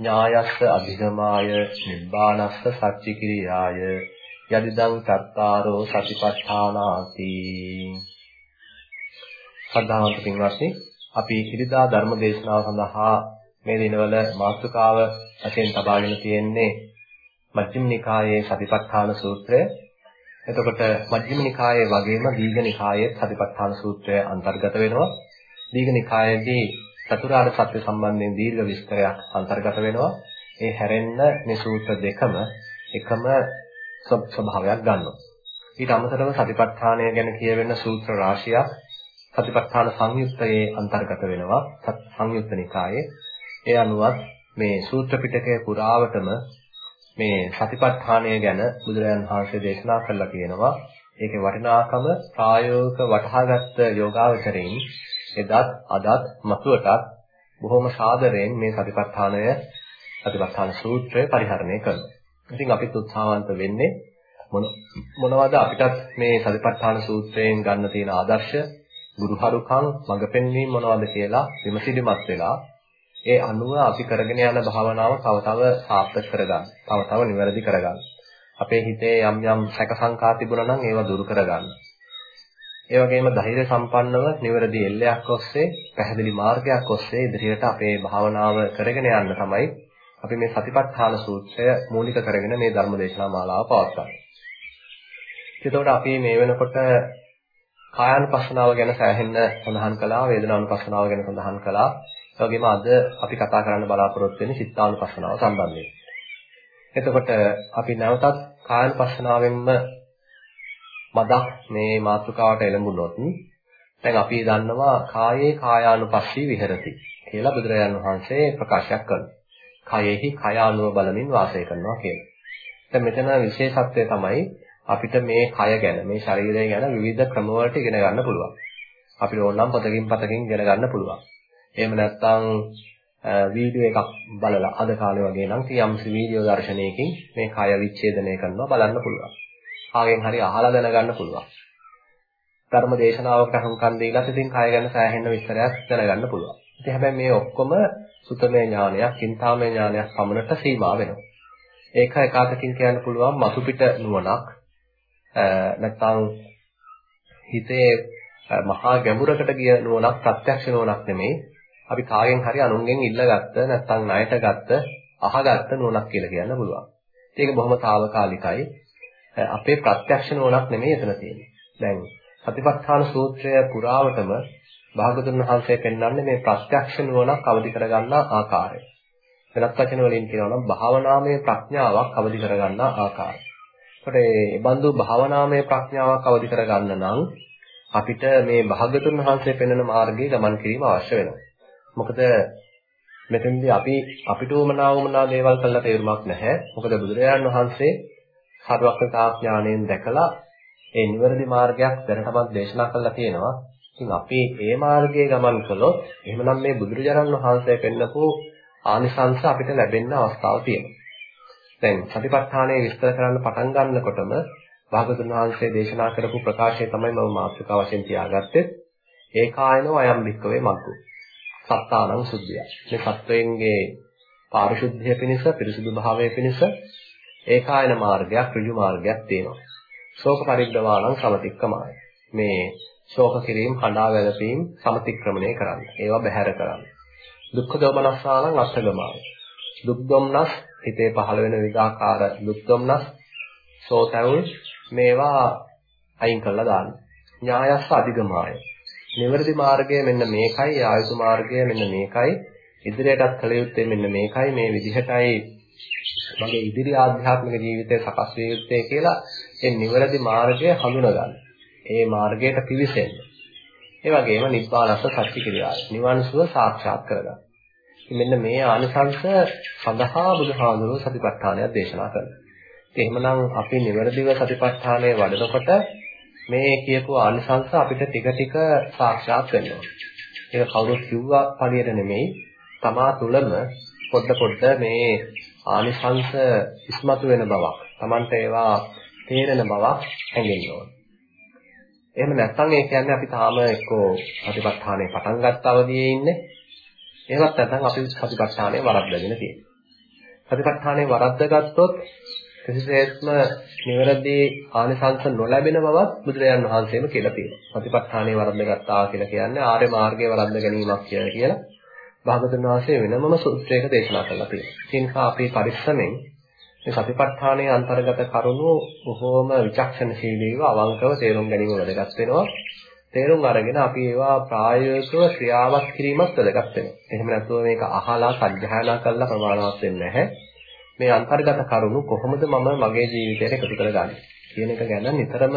ඥායස්ස අධිගමාය නිබ්බානස්ස සච්චිකිරියාය යදිදං චත්තාරෝ සතිපට්ඨානාති සද්ධාවන්ත පින්වත්නි අපි ඉරිදා ධර්ම දේශනාව සඳහා මේ දිනවල මාතෘකාව වශයෙන් තබාගෙන තියෙන්නේ මජ්ක්‍ධිම නිකායේ සතිපට්ඨාන සූත්‍රය. එතකොට මජ්ක්‍ධිම නිකායේ වගේම දීඝ නිකායේ සතිපට්ඨාන සූත්‍රය අන්තර්ගත වෙනවා. දීඝ නිකායේදී චතුරාර්ය සත්‍ය සම්බන්ධයෙන් දීර්ඝ විස්තරයක් අන්තර්ගත වෙනවා. ඒ හැරෙන්න මේ සූත්‍ර දෙකම එකම ස්වභාවයක් ගන්නවා. ඊට අමතරව සතිපට්ඨානය ගැන කියවෙන සූත්‍ර රාශියක් සතිපට්ඨාන සංයුත්තයේ අන්තර්ගත වෙනවා. සංයුත්ත නිකායේ. ඒ අනුවත් මේ සූත්‍ර පිටකයේ පුරාවටම මේ සතිපට්ඨානය ගැන බුදුරජාණන් වහන්සේ දේශනා කළා කියනවා. ඒකේ වටිනාකම ප්‍රායෝගික වටහාගත් යෝගාවචරයින් එදත් අදත් මතුවටත් බොහොම සාදරයෙන් මේ සතිපට්ඨානය සතිපට්ඨාන සූත්‍රය පරිහරණය කරනවා. ඉතින් අපිත් උත්සාහවන්ත වෙන්නේ මොනවද අපිටත් මේ සතිපට්ඨාන සූත්‍රයෙන් ගන්න තියෙන ආදර්ශ ගුරුහරුකම් මඟ පෙන්වීම මොනවද කියලා විමසිලිමත් වෙලා ඒ අනුව අපි කරගෙන යන භාවනාව තව තව සාර්ථක කරගන්න. තව තව නිවැරදි කරගන්න. අපේ හිතේ යම් යම් සැක සංකා තිබුණා නම් ඒවා දුරු කරගන්න. ඒ වගේම ධෛර්ය සම්පන්නව නිවැරදි එල්ලයක් ඔස්සේ පැහැදිලි මාර්ගයක් ඔස්සේ ඉදිරියට අපේ භාවනාව කරගෙන යන්න තමයි අපි මේ සතිපට්ඨාන සූත්‍රය මූලික කරගෙන මේ ධර්ම දේශනා මාලාව පවත්වන්නේ. එතකොට අපි මේ වෙනකොට කායानुපස්සනාව ගැන සෑහෙන්න සඳහන් කළා, වේදනානුපස්සනාව ගැන සඳහන් කළා. ඒ වගේම අද අපි කතා කරන්න බලාපොරොත්තු වෙන්නේ චිත්තානුපස්සනාව සම්බන්ධයෙන්. එතකොට අපි නැවතත් කායानुපස්සනාවෙන්ම මදක් මේ මාතෘකාවට එළඹුණොත් දැන් අපි දන්නවා කායේ කායානුපස්සී විහෙරති කියලා බුදුරජාණන් වහන්සේ ප්‍රකාශයක් කරනවා. කයෙහි කය අනුව බලමින් වාසය කරනවා කියලා. දැන් මෙතන විශේෂත්වය තමයි අපිට මේ කය ගැන මේ ශරීරය ගැන විවිධ ක්‍රම වලට ඉගෙන ගන්න පුළුවන්. අපිට ඕනනම් පොතකින් පතකින් ඉගෙන ගන්න පුළුවන්. එහෙම නැත්නම් වීඩියෝ එකක් බලලා අද කාලේ වගේ නම් තියම්සි වීඩියෝ දර්ශනයකින් මේ කය විච්ඡේදනය කරනවා බලන්න පුළුවන්. කාගෙන් හරි අහලා දැනගන්න පුළුවන්. ධර්ම දේශනාවකට හුම්කන් දීලා ඉතින් කය ගැන සෑහෙන විස්තරයක් දැනගන්න පුළුවන්. ඉතින් හැබැයි මේ ඔක්කොම සුතමේ ඥානයක්, චින්තාමේ ඥානයක් පමණට සීමා වෙනවා. ඒක එකාතකින් කියන්න පුළුවන් මසු පිට නුවණක්. නැත්නම් හිතේ මහා ගැඹුරකට ගිය නුවණක් ප්‍රත්‍යක්ෂ නුවණක් නෙමෙයි. අපි කාගෙන් හරි අනුන්ගෙන් ඉල්ලගත්ත නැත්නම් ණයට ගත්ත අහගත්ත නුවණක් කියලා කියන්න පුළුවන්. ඒක බොහොම తాවකාලිකයි. අපේ ප්‍රත්‍යක්ෂ නුවණක් නෙමෙයි එතන තියෙන්නේ. දැන් සතිපට්ඨාන සූත්‍රය පුරාවටම භාගතුන් වහන්සේ පෙන්වන්නේ මේ ප්‍රත්‍යක්ෂ නුවණක් අවදි කරගන්නා ආකාරය. වෙනත් වචන වලින් කියනවා නම් භාවනාමය ප්‍රඥාවක් අවදි කරගන්නා ආකාරය. ඒකට මේ බඳු භාවනාමය ප්‍රඥාවක් අවදි කරගන්න නම් අපිට මේ භාගතුන් වහන්සේ පෙන්වන මාර්ගයේ ගමන් කිරීම අවශ්‍ය වෙනවා. මොකද මෙතෙන්දී අපි අපිට උමනා උමනා දේවල් කළා තේරුමක් නැහැ. මොකද බුදුරජාණන් වහන්සේ සර්වඥතා ඥාණයෙන් දැකලා ඒ නිවැරදි මාර්ගයක් දැනටමත් දේශනා කළා තියෙනවා. ඉතින් අපි මේ මාර්ගයේ ගමන් කළොත් එහෙමනම් මේ බුදුරජාණන් වහන්සේ පෙන්නපු ආනිසංස අපිට ලැබෙන්න අවස්ථාවක් තියෙනවා. දැන් සතිපට්ඨානය විස්තර කරන්න පටන් ගන්නකොටම භාගතුන් වහන්සේ දේශනා කරපු ප්‍රකාශය තමයි මම මාතෘකාව වශයෙන් තියාගත්තේ. ඒකායනෝ අයම් වික්කවේ මග්ගෝ. සත්තානං සුද්ධිය. මේ සත්වයන්ගේ පාරිශුද්ධිය පිණිස, පිරිසුදු භාවය පිණිස ඒකායන මාර්ගයක් ඍජු මාර්ගයක් තියෙනවා. ශෝක පරිද්දවාණං සමතික්කමාය. මේ ශෝක කිරීම, කඳා වැළපීම් සමතික්‍රමණය කරන්න. ඒවා බැහැර කරන්න. දුක්ඛ දෝමනස්සානං අස්සගමාය. දුක් දුම්නස් හිතේ පහළ වෙන විවිධාකාර දුක් දුම්නස් සෝතවුල් මේවා අයින් කරලා දාන්න. ඥායස්ස අධිගමාය. නිවර්දි මාර්ගය මෙන්න මේකයි, ආයුතු මාර්ගය මෙන්න මේකයි, ඉදිරියටත් කළ යුත්තේ මෙන්න මේකයි, මේ විදිහටයි මගේ ඉදිරි ආධ්‍යාත්මික ජීවිතය සකස් විය යුත්තේ කියලා ඒ නිවැරදි මාර්ගය හඳුනගන්න. ඒ මාර්ගයට පිවිසෙන්න. ඒ වගේම නිබ්බානස්ස සත්‍ය ක්‍රියාව. නිවන් සුව සාක්ෂාත් කරගන්න. මෙන්න මේ ආනිසංස සඳහා බුදුහාඳුරෝ සතිපට්ඨානයක් දේශනා කරනවා. එහෙමනම් අපි නිවැරදිව සතිපට්ඨානය වඩනකොට මේ කියපු ආනිසංස අපිට ටික ටික සාක්ෂාත් වෙනවා. ඒක කවුරුත් කිව්වා පළියට නෙමෙයි තමා තුළම පොඩ පොඩ මේ ආනිසංස ඉස්මතු වෙන බවක්. Tamante ඒවා තේරෙන බවක් හැඟෙන්න ඕන. එහෙම නැත්නම් ඒ කියන්නේ අපි තාම එක්කෝ ප්‍රතිපත්තානේ පටන් ගත්ත අවදියේ ඉන්නේ. එහෙමත් නැත්නම් අපි ප්‍රතිපත්තානේ වරද්දගෙන තියෙනවා. ප්‍රතිපත්තානේ වරද්දගත්තොත් කිසිසේත්ම නිවැරදි ආනිසංස නොලැබෙන බවත් බුදුරජාන් වහන්සේම කියලා තියෙනවා. ප්‍රතිපත්තානේ වරද්දගත්තා කියලා කියන්නේ ආර්ය මාර්ගයේ වරද්ද ගැනීමක් කියලා භාගතුන් වහන්සේ වෙනමම සූත්‍රයක දේශනා කරලා තියෙනවා. ඒ නිසා අපි පරිස්සමෙන් මේ සතිපට්ඨානයේ අන්තර්ගත කරුණු බොහෝම විචක්ෂණශීලීව අවංකව තේරුම් ගැනීම වැදගත් වෙනවා. තේරුම් අරගෙන අපි ඒවා ප්‍රායෝගිකව ක්‍රියාවක් කිරීමත් වැදගත් වෙනවා. එහෙම නැත්නම් මේක අහලා සත්‍යයනා කරලා ප්‍රමාණවත් වෙන්නේ නැහැ. මේ අන්තර්ගත කරුණු කොහොමද මම මගේ ජීවිතයට එකතු කරගන්නේ කියන එක ගැන නිතරම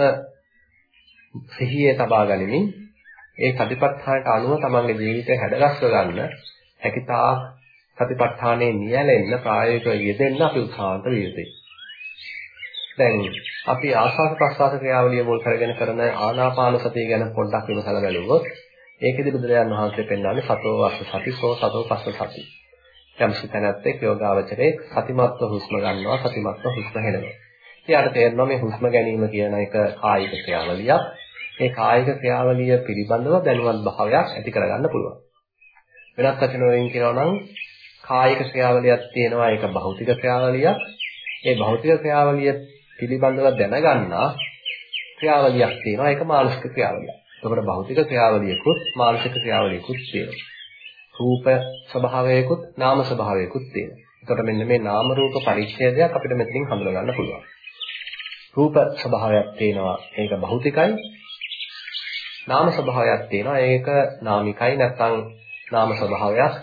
සිහියේ තබා ගනිමින් ඒ සතිපට්ඨානට අනුව තමන්ගේ ජීවිතය හැඩගස්ව ගන්න හැකිතා සතිපට්ඨානයේ නියැලෙන්න ප්‍රායෝගිකව යෙදෙන්න අපි උත්සාහන්ත විය යුතුයි. දැන් අපි ආස්වාද ප්‍රසආස ක්‍රියාවලිය මුල් කරගෙන කරන ආනාපාන සතිය ගැන පොඩ්ඩක් විමසලා බලුවොත් ඒකෙදි බුදුරජාණන් වහන්සේ පෙන්වන්නේ සතෝ වස්ස සතිසෝ සතෝ පස්ස සති. යම් සිතනත් යෝගාවචරයේ සතිමත්ව හුස්ම ගන්නවා සතිමත්ව හුස්ම හෙළනවා. එයාට තේරෙනවා මේ හුස්ම ගැනීම කියන එක කායික ක්‍රියාවලියක්. ඒ කායික ක්‍රියාවලිය පිළිබඳව දැනුවත් භාවයක් ඇති කරගන්න පුළුවන්. වෙනත් වචන වලින් කියනවා නම් කායික ක්‍රියාවලියක් තියෙනවා ඒක භෞතික ක්‍රියාවලියක්. ඒ භෞතික ක්‍රියාවලිය පිළිබඳව දැනගන්නා ක්‍රියාවලියක් තියෙනවා ඒක මානසික ක්‍රියාවලියක්. එතකොට භෞතික ක්‍රියාවලියකුත් මානසික ක්‍රියාවලියකුත් තියෙනවා. රූප ස්වභාවයකුත් නාම ස්වභාවයකුත් තියෙනවා. එතකොට මෙන්න මේ නාම රූප පරිච්ඡේදයක් අපිට මෙතනින් හඳුනා ගන්න පුළුවන්. රූප ස්වභාවයක් තියෙනවා ඒක භෞතිකයි. නාම ස්වභාවයක් තියෙනවා ඒක නාමිකයි නැත්නම් නාම ස්වභාවයක්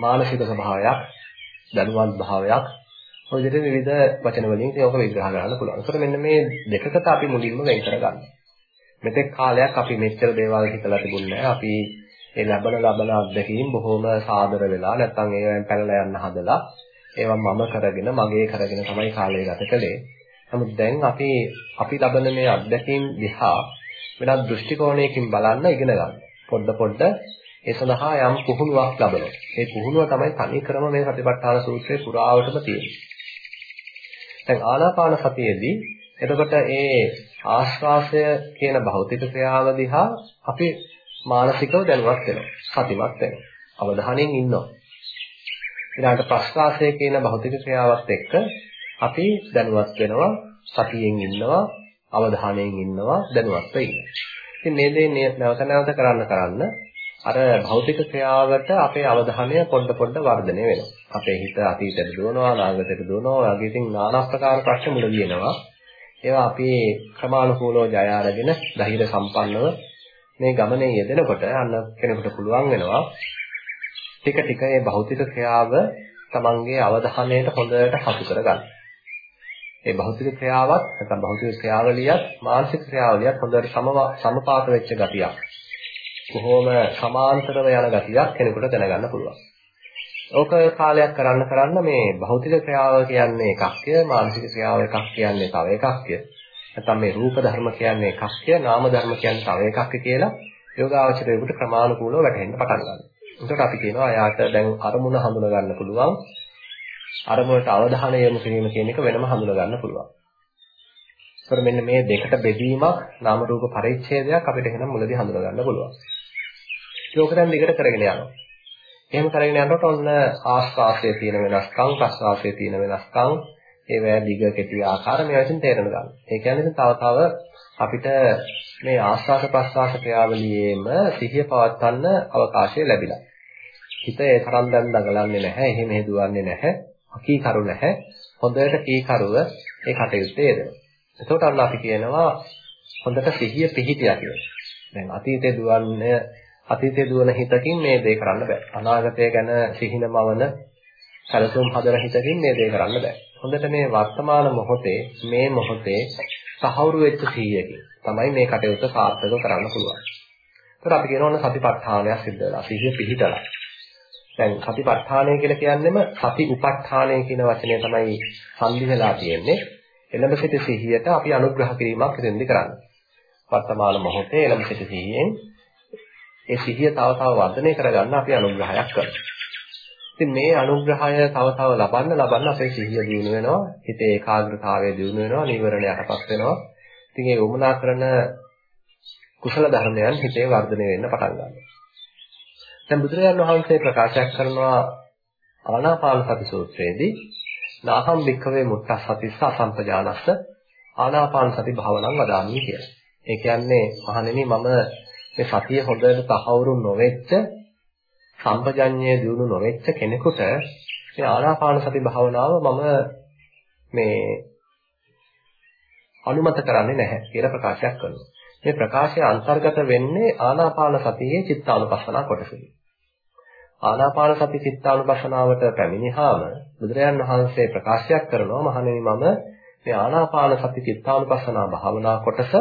මානසික ස්වභාවයක් දැනුවත් භාවයක් ඔය විදිහට විවිධ වචන වලින් ඒක විග්‍රහ කරන්න පුළුවන්. ඒකට මෙන්න මේ දෙකකට අපි මුලින්ම වෙන් කරගන්න. මෙතෙක් කාලයක් අපි මෙච්චර දේවල් හිතලා තිබුණේ නැහැ. අපි ඒ ලබන ලබන අත්දැකීම් බොහොම සාදර වෙලා නැත්නම් ඒවෙන් පැනලා යන්න හදලා ඒවා මම කරගෙන මගේ කරගෙන තමයි කාලය ගත කළේ. නමුත් දැන් අපි අපි ලබන මේ අත්දැකීම් දිහා වෙනත් දෘෂ්ටි කෝණයකින් බලන්න ඉගෙන ගන්න. පොඩ පොඩ ඒ සඳහා යම් පුහුණුවක් ලබනවා. ඒ පුහුණුව තමයි තනි කරම මේ සතිපට්ඨාන සූත්‍රයේ පුරාවටම තියෙන්නේ. දැන් ආනාපාන සතියේදී එතකොට ඒ ආශ්වාසය කියන භෞතික ක්‍රියාව දිහා අපි මානසිකව දැනුවත් වෙනවා. සතිමත් වෙනවා. අවධානයෙන් ඉන්නවා. ඊළඟට ප්‍රශ්වාසය කියන භෞතික ක්‍රියාවත් එක්ක අපි දැනුවත් වෙනවා, සතියෙන් ඉන්නවා, අවධානයෙන් ඉන්නවා, දැනුවත් වෙනවා. ඉතින් මේ දේ නැවත නැවත කරන්න කරන්න අර භෞතික ක්‍රියාවට අපේ අවධානය පොඩ පොඩ වර්ධනය වෙනවා. අපේ හිත අතීතයට දුවනවා, අනාගතයට දුවනවා. වගේ ඉතින් নানা ආකාර ප්‍රශ්න මුල දිනනවා. ඒවා අපි ක්‍රමානුකූලව ජය අරගෙන ධෛර්ය සම්පන්නව මේ ගමනේ යෙදෙනකොට අන්න කෙනෙකුට පුළුවන් වෙනවා ටික ටික මේ භෞතික ක්‍රියාව තමන්ගේ අවධානයට හොඳට හසු කරගන්න. ඒ භෞතික ක්‍රියාවත් නැත්නම් භෞතික ක්‍රියාවලියත් මානසික ක්‍රියාවලියත් හොඳට සමපාත වෙච්ච ගතියක්. බොහොම සමාන්තරව යන ගතියක් කෙනෙකුට දැනගන්න පුළුවන්. ඕක කාලයක් කරන්න කරන්න මේ භෞතික ක්‍රියාව කියන්නේ එකක්ය, මානසික ක්‍රියාව එකක් කියන්නේ තව එකක්ය. නැත්නම් මේ රූප ධර්ම කියන්නේ එකක්ය, නාම ධර්ම කියන්නේ තව එකක්ය කියලා යෝගාවචරයේකට ක්‍රමානුකූලව වැටහෙන්න පටන් ගන්නවා. එතකොට අපි කියනවා එයාට දැන් අරමුණ හඳුනා ගන්න පුළුවන්. අරමුණට අවධානය යොමු කිරීම කියන එක වෙනම හඳුනා ගන්න පුළුවන්. ඒතර මෙන්න මේ දෙකට බෙදීමක් නාම රූප පරිච්ඡේදයක් අපිට එහෙනම් මුලදී හඳුනා ගන්න පුළුවන්. ඒක දැන් දිගට කරගෙන යනවා. එහෙම කරගෙන යනකොට ඔන්න ආස්වාසයේ තියෙන වෙනස්කම්, ප්‍රස්වාසයේ තියෙන වෙනස්කම්, ඒවැ දිග කෙටි ආකාර මේවා ඉතින් තේරෙන ගන්න. ඒ කියන්නේ තව තව අපිට මේ ආස්වාස ප්‍රස්වාස ක්‍රියාවලියේම සිහිය පවත්වන්න අවකාශය ලැබිලා. හිත ඒ තරම් දැන් දඟලන්නේ නැහැ, එහෙම හේදුවන්නේ නැහැ, අකීකරු නැහැ. හොඳට කීකරුව ඒ කටයුත්තේ යෙදෙනවා. එතකොට අන්න අපි කියනවා හොඳට සිහිය පිහිටියා කියලා. දැන් අතීතේ දුවන්නේ අතීතේ දුවන හිතකින් මේ දේ කරන්න බෑ. අනාගතය ගැන සිහිනමවන සැලසුම් හදන හිතකින් මේ දේ කරන්න බෑ. හොඳට මේ වර්තමාන මොහොතේ මේ මොහොතේ සහවුරු වෙච්ච සිහියකින් තමයි මේ කටයුත්ත සාර්ථකව කරන්න පුළුවන්. ඒතර අපි කියනවා සතිපට්ඨානයක් සිද්ධ වෙලා සිහිය පිහිටලා. දැන් සතිපට්ඨානය කියලා කියන්නේම සති උපට්ඨානය කියන වචනය තමයි සංදි වෙලා තියෙන්නේ. එළඹ සිට සිහියට අපි අනුග්‍රහ කිරීමක් ඉදින්දි කරන්නේ. වර්තමාන මොහොතේ එළඹ සිට සිහියෙන් ඒ සිහිය තව තව වර්ධනය කරගන්න අපි අනුග්‍රහයක් කරනවා. ඉතින් මේ අනුග්‍රහය තව තව ලබන්න ලබන්න අපේ සිහිය දියුණු වෙනවා, හිතේ ඒකාග්‍රතාවය දියුණු වෙනවා, නීවරණ යටපත් වෙනවා. ඉතින් ඒ වමනා කරන කුසල ධර්මයන් හිතේ වර්ධනය වෙන්න පටන් ගන්නවා. දැන් බුදුරජාණන් වහන්සේ ප්‍රකාශ කරනවා ආනාපාන සති සූත්‍රයේදී නාහම් වික්කවේ මුත්තසතිස්ස අසම්පජානස්ස ආනාපාන සති භාවනං වදාමි කියලා. ඒ කියන්නේ මහණෙනි මම මේ සතිය හොඳට තහවුරු නොවෙච්ච සම්පජඤ්ඤය දිනු නොවෙච්ච කෙනෙකුට මේ ආනාපාන සති භාවනාව මම මේ අනුමත කරන්නේ නැහැ කියලා ප්‍රකාශයක් කරනවා. මේ ප්‍රකාශය අන්තර්ගත වෙන්නේ ආනාපාන සතියේ චිත්තානුපස්සනා කොටසෙයි. ආනාපාන සති චිත්තානුපස්සනාවට පැමිණිහාම බුදුරජාන් වහන්සේ ප්‍රකාශයක් කරනවා මහණෙනි මම මේ ආනාපාන සති චිත්තානුපස්සනා භාවනා කොටස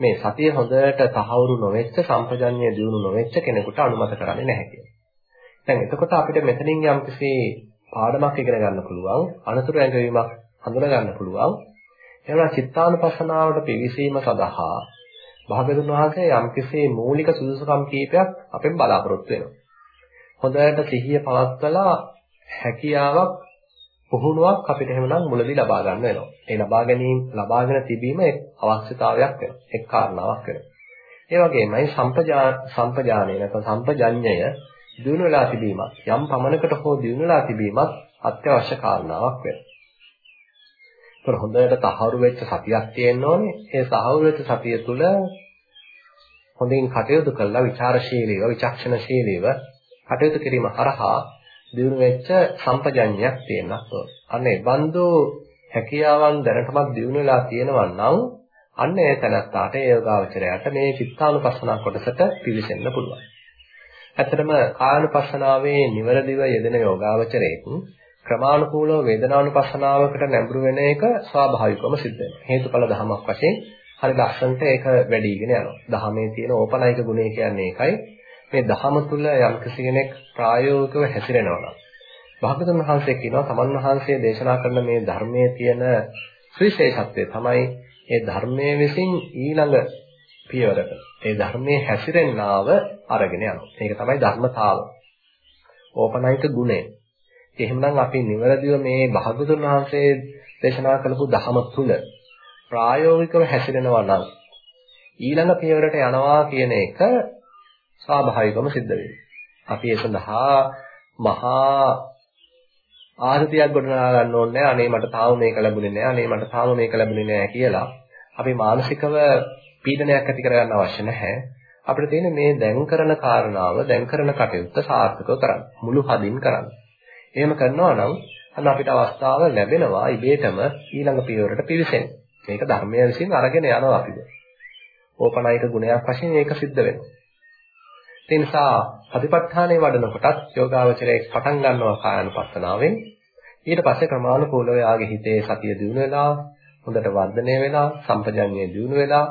මේ සතිය හොඳට තහවුරු නොවෙච්ච සම්පජන්‍ය දියුණු නොවෙච්ච කෙනෙකුට අනුමත කරන්නේ නැහැ කියලා. දැන් එතකොට අපිට මෙතනින් යම්කිසි පාඩමක් ඉගෙන ගන්න පුළුවන්, අනතුරු ඇඟවීමක් හඳුනා ගන්න පුළුවන්. එනවා චිත්තානුපස්සනාවට පිවිසීම සඳහා භාගතුන් වහන්සේ යම්කිසි මූලික සුදුසුකම් කීපයක් අපෙන් බලාපොරොත්තු වෙනවා. හොඳට සිහිය පවත්වලා හැකියාවක් පුහුණුවක් අපිට එහෙමනම් මුලදී ලබා ගන්න වෙනවා. ඒ ලබා ගැනීම ලබාගෙන තිබීම එක් අවශ්‍යතාවයක් වෙනවා. එක් කාරණාවක් වෙනවා. ඒ වගේමයි සම්පජා සම්පජානය නැත්නම් සම්පජඤ්ඤය දිනු වෙලා තිබීමත් යම් පමණකට හෝ දිනු වෙලා තිබීමත් අත්‍යවශ්‍ය කාරණාවක් වෙනවා. ඒතර හොඳට තහවුරු වෙච්ච සතියක් තියෙන්න ඕනේ. ඒ තහවුරු වෙච්ච සතිය තුළ හොඳින් කටයුතු කළා විචාරශීලීව, විචක්ෂණශීලීව කටයුතු කිරීම හරහා දිනු වෙච්ච සම්පජඤ්ඤයක් තියෙනත් ඕන. අන්න ඒ බඳු හැකියාවන් දැනටමත් දිනු වෙලා තියෙනවා නම් අන්න ඒ තැනත්තාට ඒ යෝගාවචරයට මේ චිත්තානුපස්සනා කොටසට පිවිසෙන්න පුළුවන්. ඇත්තටම කායानुපස්සනාවේ නිවැරදිව යෙදෙන යෝගාවචරයෙක් ක්‍රමානුකූලව වේදනානුපස්සනාවකට නැඹුරු වෙන එක ස්වාභාවිකවම සිද්ධ වෙනවා. හේතුඵල ධමයක් වශයෙන් හරි ලස්සනට ඒක වැඩිගෙන යනවා. ධහමේ තියෙන ඕපනයික ගුණය කියන්නේ ඒකයි. මේ දහම තුල යම් කෙනෙක් ප්‍රායෝගිකව හැසිරෙනවා නම් භාගතුන් වහන්සේ කියනවා සමන් වහන්සේ දේශනා කරන මේ ධර්මයේ තියෙන ශ්‍රීශේෂත්වය තමයි ඒ ධර්මයේ විසින් ඊළඟ පියවරට ඒ ධර්මයේ හැසිරෙන්නාව අරගෙන යනවා. ඒක තමයි ධර්මතාව. ඕපනයික ගුණය. එහෙමනම් අපි නිවැරදිව මේ භාගතුන් වහන්සේ දේශනා කළපු ධහම තුල ප්‍රායෝගිකව හැසිරෙනවා නම් ඊළඟ පියවරට යනවා කියන එක ස්වාභාවිකවම සිද්ධ වෙන්නේ. අපි ඒ සඳහා මහා ආර්තියක් ගොඩනගා ගන්න ඕනේ අනේ මට තාම මේක ලැබුණේ නැහැ. අනේ මට තාම මේක ලැබුණේ නැහැ කියලා අපි මානසිකව පීඩනයක් ඇති කරගන්න අවශ්‍ය නැහැ. අපිට තියෙන්නේ මේ දැන් කරන කාරණාව දැන් කරන කටයුත්ත සාර්ථකව කරන්න. මුළු හදින් කරන්න. එහෙම කරනවා නම් අන්න අපිට අවස්ථාව ලැබෙනවා ඉබේටම ඊළඟ පියවරට පිවිසෙන්න. මේක ධර්මය විසින් අරගෙන යනවා අපිට. ඕපනායක ගුණයක් වශයෙන් ඒක සිද්ධ වෙනවා. ඒ නිසා සතිපට්ඨානය වඩන කොටත් යෝගාවචරයේ පටන් ගන්නවා කායानुපස්සනාවෙන්. ඊට පස්සේ ක්‍රමානුකූලව යාගේ හිතේ සතිය දිනු වෙලා හොඳට වර්ධනය වෙලා සම්පජඤ්ඤය දිනු වෙලා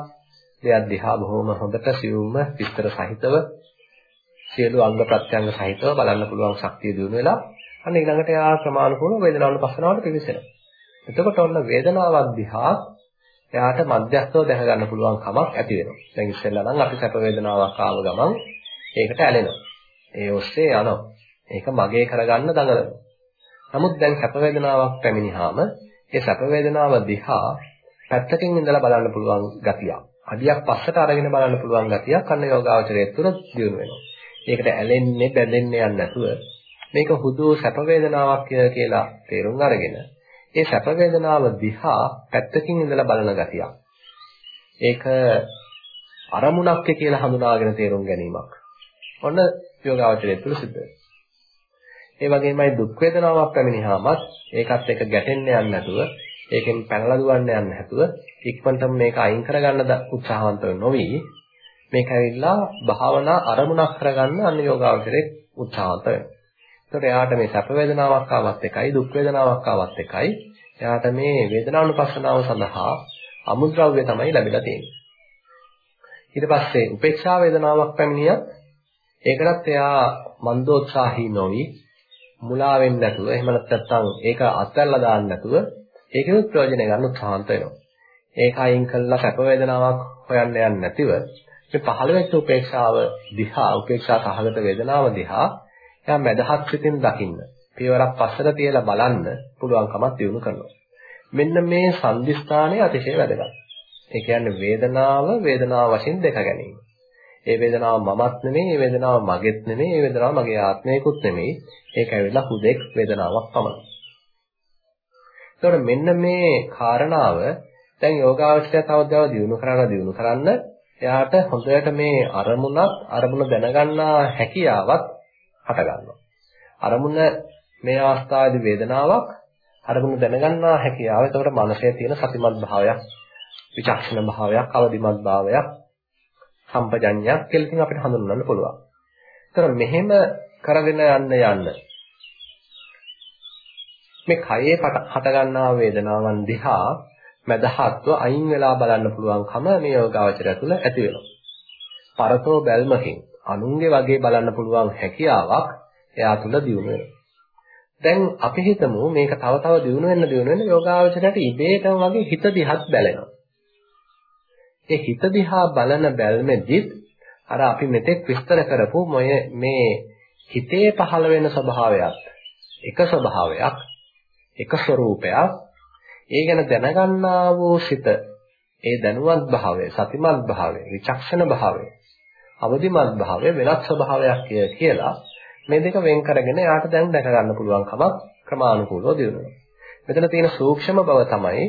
දෙයක් දිහා බොහොම හොඳට සියුම්ම විස්තර සහිතව සියලු අංග ප්‍රත්‍යංග සහිතව බලන්න පුළුවන් ශක්තිය දිනු වෙලා අන්න ඊළඟට යා ක්‍රමානුකූලව වේදනානුපස්සනාවට පිවිසෙනවා. එතකොට ඔන්න වේදනාවක් දිහා එයාට මධ්‍යස්ථව දැක ගන්න පුළුවන් කමක් ඇති වෙනවා. දැන් ඉස්සෙල්ලා නම් අපි සැප වේදනාවක් ආව ගමන් ඒකට ඇලෙනවා. ඒ ඔස්සේ යනවා. ඒක මගේ කරගන්න දඟලනවා. නමුත් දැන් සැප වේදනාවක් පැමිණිහාම ඒ සැප වේදනාව දිහා පැත්තකින් ඉඳලා බලන්න පුළුවන් ගතියක්. අඩියක් පස්සට අරගෙන බලන්න පුළුවන් ගතියක් අන්න යෝගාවචරයේ තුර දියුණු වෙනවා. ඒකට ඇලෙන්නේ බැඳෙන්නේ යන්නේ නැතුව මේක හුදු සැප වේදනාවක් කියලා තේරුම් අරගෙන ඒ සැප වේදනාව දිහා පැත්තකින් ඉඳලා බලන ගතියක්. ඒක අරමුණක් කියලා හඳුනාගෙන තේරුම් ගැනීමක්. ඔන්න යෝගාවචරය තුළ සිද්ධ වෙනවා. ඒ වගේමයි දුක් වේදනාවක් පැමිණියාමත් ඒකත් එක්ක ගැටෙන්න යන්නේ නැතුව ඒකෙන් පැනලා දුවන්න යන්නේ නැතුව ඉක්මනටම මේක අයින් කරගන්න උත්සාහවන්ත නොවි මේක ඇවිල්ලා භාවනා අරමුණක් කරගන්න අන්න යෝගාවචරයේ උත්සාහවන්ත වෙනවා. ඒතකොට එයාට මේ සැප වේදනාවක් ආවත් එකයි දුක් වේදනාවක් ආවත් එකයි එයාට මේ වේදනානුපස්සනාව සඳහා අමුද්‍රව්‍ය තමයි ලැබිලා තියෙන්නේ. ඊට පස්සේ උපේක්ෂා වේදනාවක් පැමිණියත් ඒකටත් එයා මන්දෝත්සාහී නොවි මුලා වෙන්නේ නැතුව එහෙම නැත්නම් ඒක අත්හැරලා දාන්න නැතුව ඒකෙත් ප්‍රයෝජන ගන්න උත්සාහන්ත වෙනවා. ඒක අයින් කළා සැප වේදනාවක් හොයන්න යන්නේ නැතිව මේ පහළ වෙච්ච උපේක්ෂාව දිහා උපේක්ෂා සහගත වේදනාව දිහා එයා මදහත් සිතින් දකින්න. පියවරක් පස්සට තියලා බලන්න පුළුවන්කමක් දිනු කරනවා. මෙන්න මේ සංදිස්ථානය අතිශය වැදගත්. ඒ කියන්නේ වේදනාව වේදනාව වශයෙන් දෙක ගැනීම. ඒ වේදනාව මමත් නෙමෙයි, ඒ වේදනාව මගේත් නෙමෙයි, ඒ වේදනාව මගේ ආත්මයකුත් නෙමෙයි. ඒක ඇවිල්ලා හුදෙක් වේදනාවක් පමණයි. ඒතකොට මෙන්න මේ කාරණාව දැන් යෝගාවචරය තවදව දිනු කරලා දිනු කරන්න එයාට හොඳට මේ අරමුණත් අරමුණ දැනගන්නා හැකියාවත් හට ගන්නවා. අරමුණ මේ අවස්ථාවේදී වේදනාවක් අරමුණ දැනගන්නා හැකියාව. එතකොට මනසේ තියෙන සතිමත් භාවයක්, විචක්ෂණ භාවයක්, අවදිමත් භාවයක්, සම්පජඤ්ඤයක් කියලා ඉතින් අපිට හඳුන්වන්න පුළුවන්. ඒතර මෙහෙම කරගෙන යන්න යන්න මේ කයේ හට ගන්නා වේදනාවන් දිහා මදහත්ව අයින් වෙලා බලන්න පුළුවන්කම මේ යෝගාවචරය තුළ ඇති වෙනවා. පරතෝ බැල්මකින් අනුන්ගේ වගේ බලන්න පුළුවන් හැකියාවක් එයා තුළ දියුණු වෙනවා. දැන් අපි හිතමු මේක තව තව දියුණු වෙන්න දියුණු වෙන්න යෝගාවචරයට ඉබේටම වගේ හිත දිහත් බැලෙනවා. ඒ හිත දිහා බලන බැල්මෙදිත් අර අපි මෙතෙක් විස්තර කරපු මේ හිතේ පහළ වෙන ස්වභාවයක් එක ස්වභාවයක් එක ස්වરૂපයක් ඒ ගැන දැනගන්නා වූ සිත ඒ දැනුවත් භාවය සතිමත් භාවය විචක්ෂණ භාවය අවදිමත් භාවය වෙනත් ස්වභාවයක් කියලා මේ දෙක වෙන් කරගෙන යාට දැන් දැක ගන්න පුළුවන් කමක් ක්‍රමානුකූලව දිනුනවා. මෙතන තියෙන සූක්ෂම බව තමයි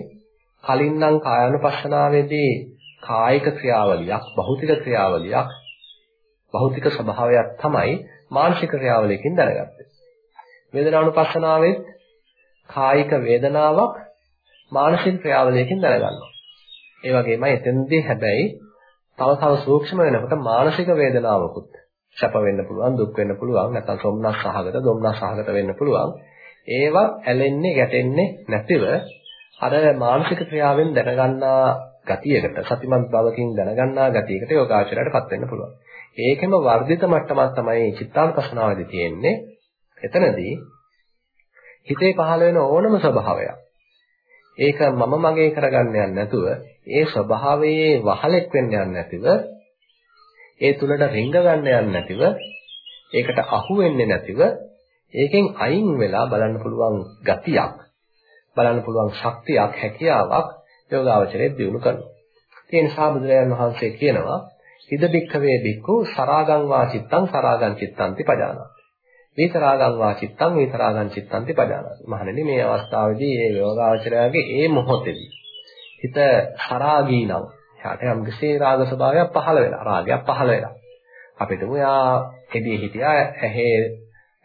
කලින් නම් කායानुපස්සනාවේදී කායික ක්‍රියාවලියක්, භෞතික ක්‍රියාවලියක්, භෞතික ස්වභාවයක් තමයි මානසික ක්‍රියාවලියකින් දැනගත්තේ. වේදනානුපස්සනාවෙත් කායික වේදනාවක් මානසික ක්‍රියාවලියකින් දැනගන්නවා. ඒ වගේමයි එතෙන්දී හැබැයි තව තව සූක්ෂම වෙනකොට මානසික වේදනාවකුත් සැප වෙන්න පුළුවන් දුක් වෙන්න පුළුවන් නැත්නම් සොම්නස් සහගත දුම්නස් සහගත වෙන්න පුළුවන් ඒවා ඇලෙන්නේ ගැටෙන්නේ නැතිව අර මානසික ක්‍රියාවෙන් දැනගන්නා ගතියකට සතිමත් බවකින් දැනගන්නා ගතියකට යෝගාචරයටපත් වෙන්න පුළුවන්. ඒකෙම වර්ධිත මට්ටමක් තමයි චිත්තානුපස්සනාවේදී තියෙන්නේ. එතනදී හිතේ පහළ වෙන ඕනම ස්වභාවයක් ඒක මම මගේ කරගන්න යන්නේ නැතුව ඒ ස්වභාවයේ වහලෙක් වෙන්න යන්නේ නැතිව ඒ තුලට රිංග ගන්න යන්නේ නැතිව ඒකට අහු වෙන්නේ නැතිව ඒකෙන් අයින් වෙලා බලන්න පුළුවන් ගතියක් බලන්න පුළුවන් ශක්තියක් හැකියාවක් යෝගාවචරයේ දිනු කරනවා. ඒ නිසා බුදුරජාණන් වහන්සේ කියනවා ඉද බික්ඛවේ බික්ඛු සරාගං වා චිත්තං සරාගං චිත්තන්ති පජානාති. විතරාගං වා චිත්තං විතරාගං චිත්තන්ති පජානාති. මහණෙනි මේ අවස්ථාවේදී මේ යෝගාවචරයාගේ ඒ මොහොතේදී හිත සරාගී නම් එයාට යම් කිසි රාග ස්වභාවයක් පහළ වෙලා රාගයක් පහළ වෙලා. අපිටම යා එදී හිටියා ඇහි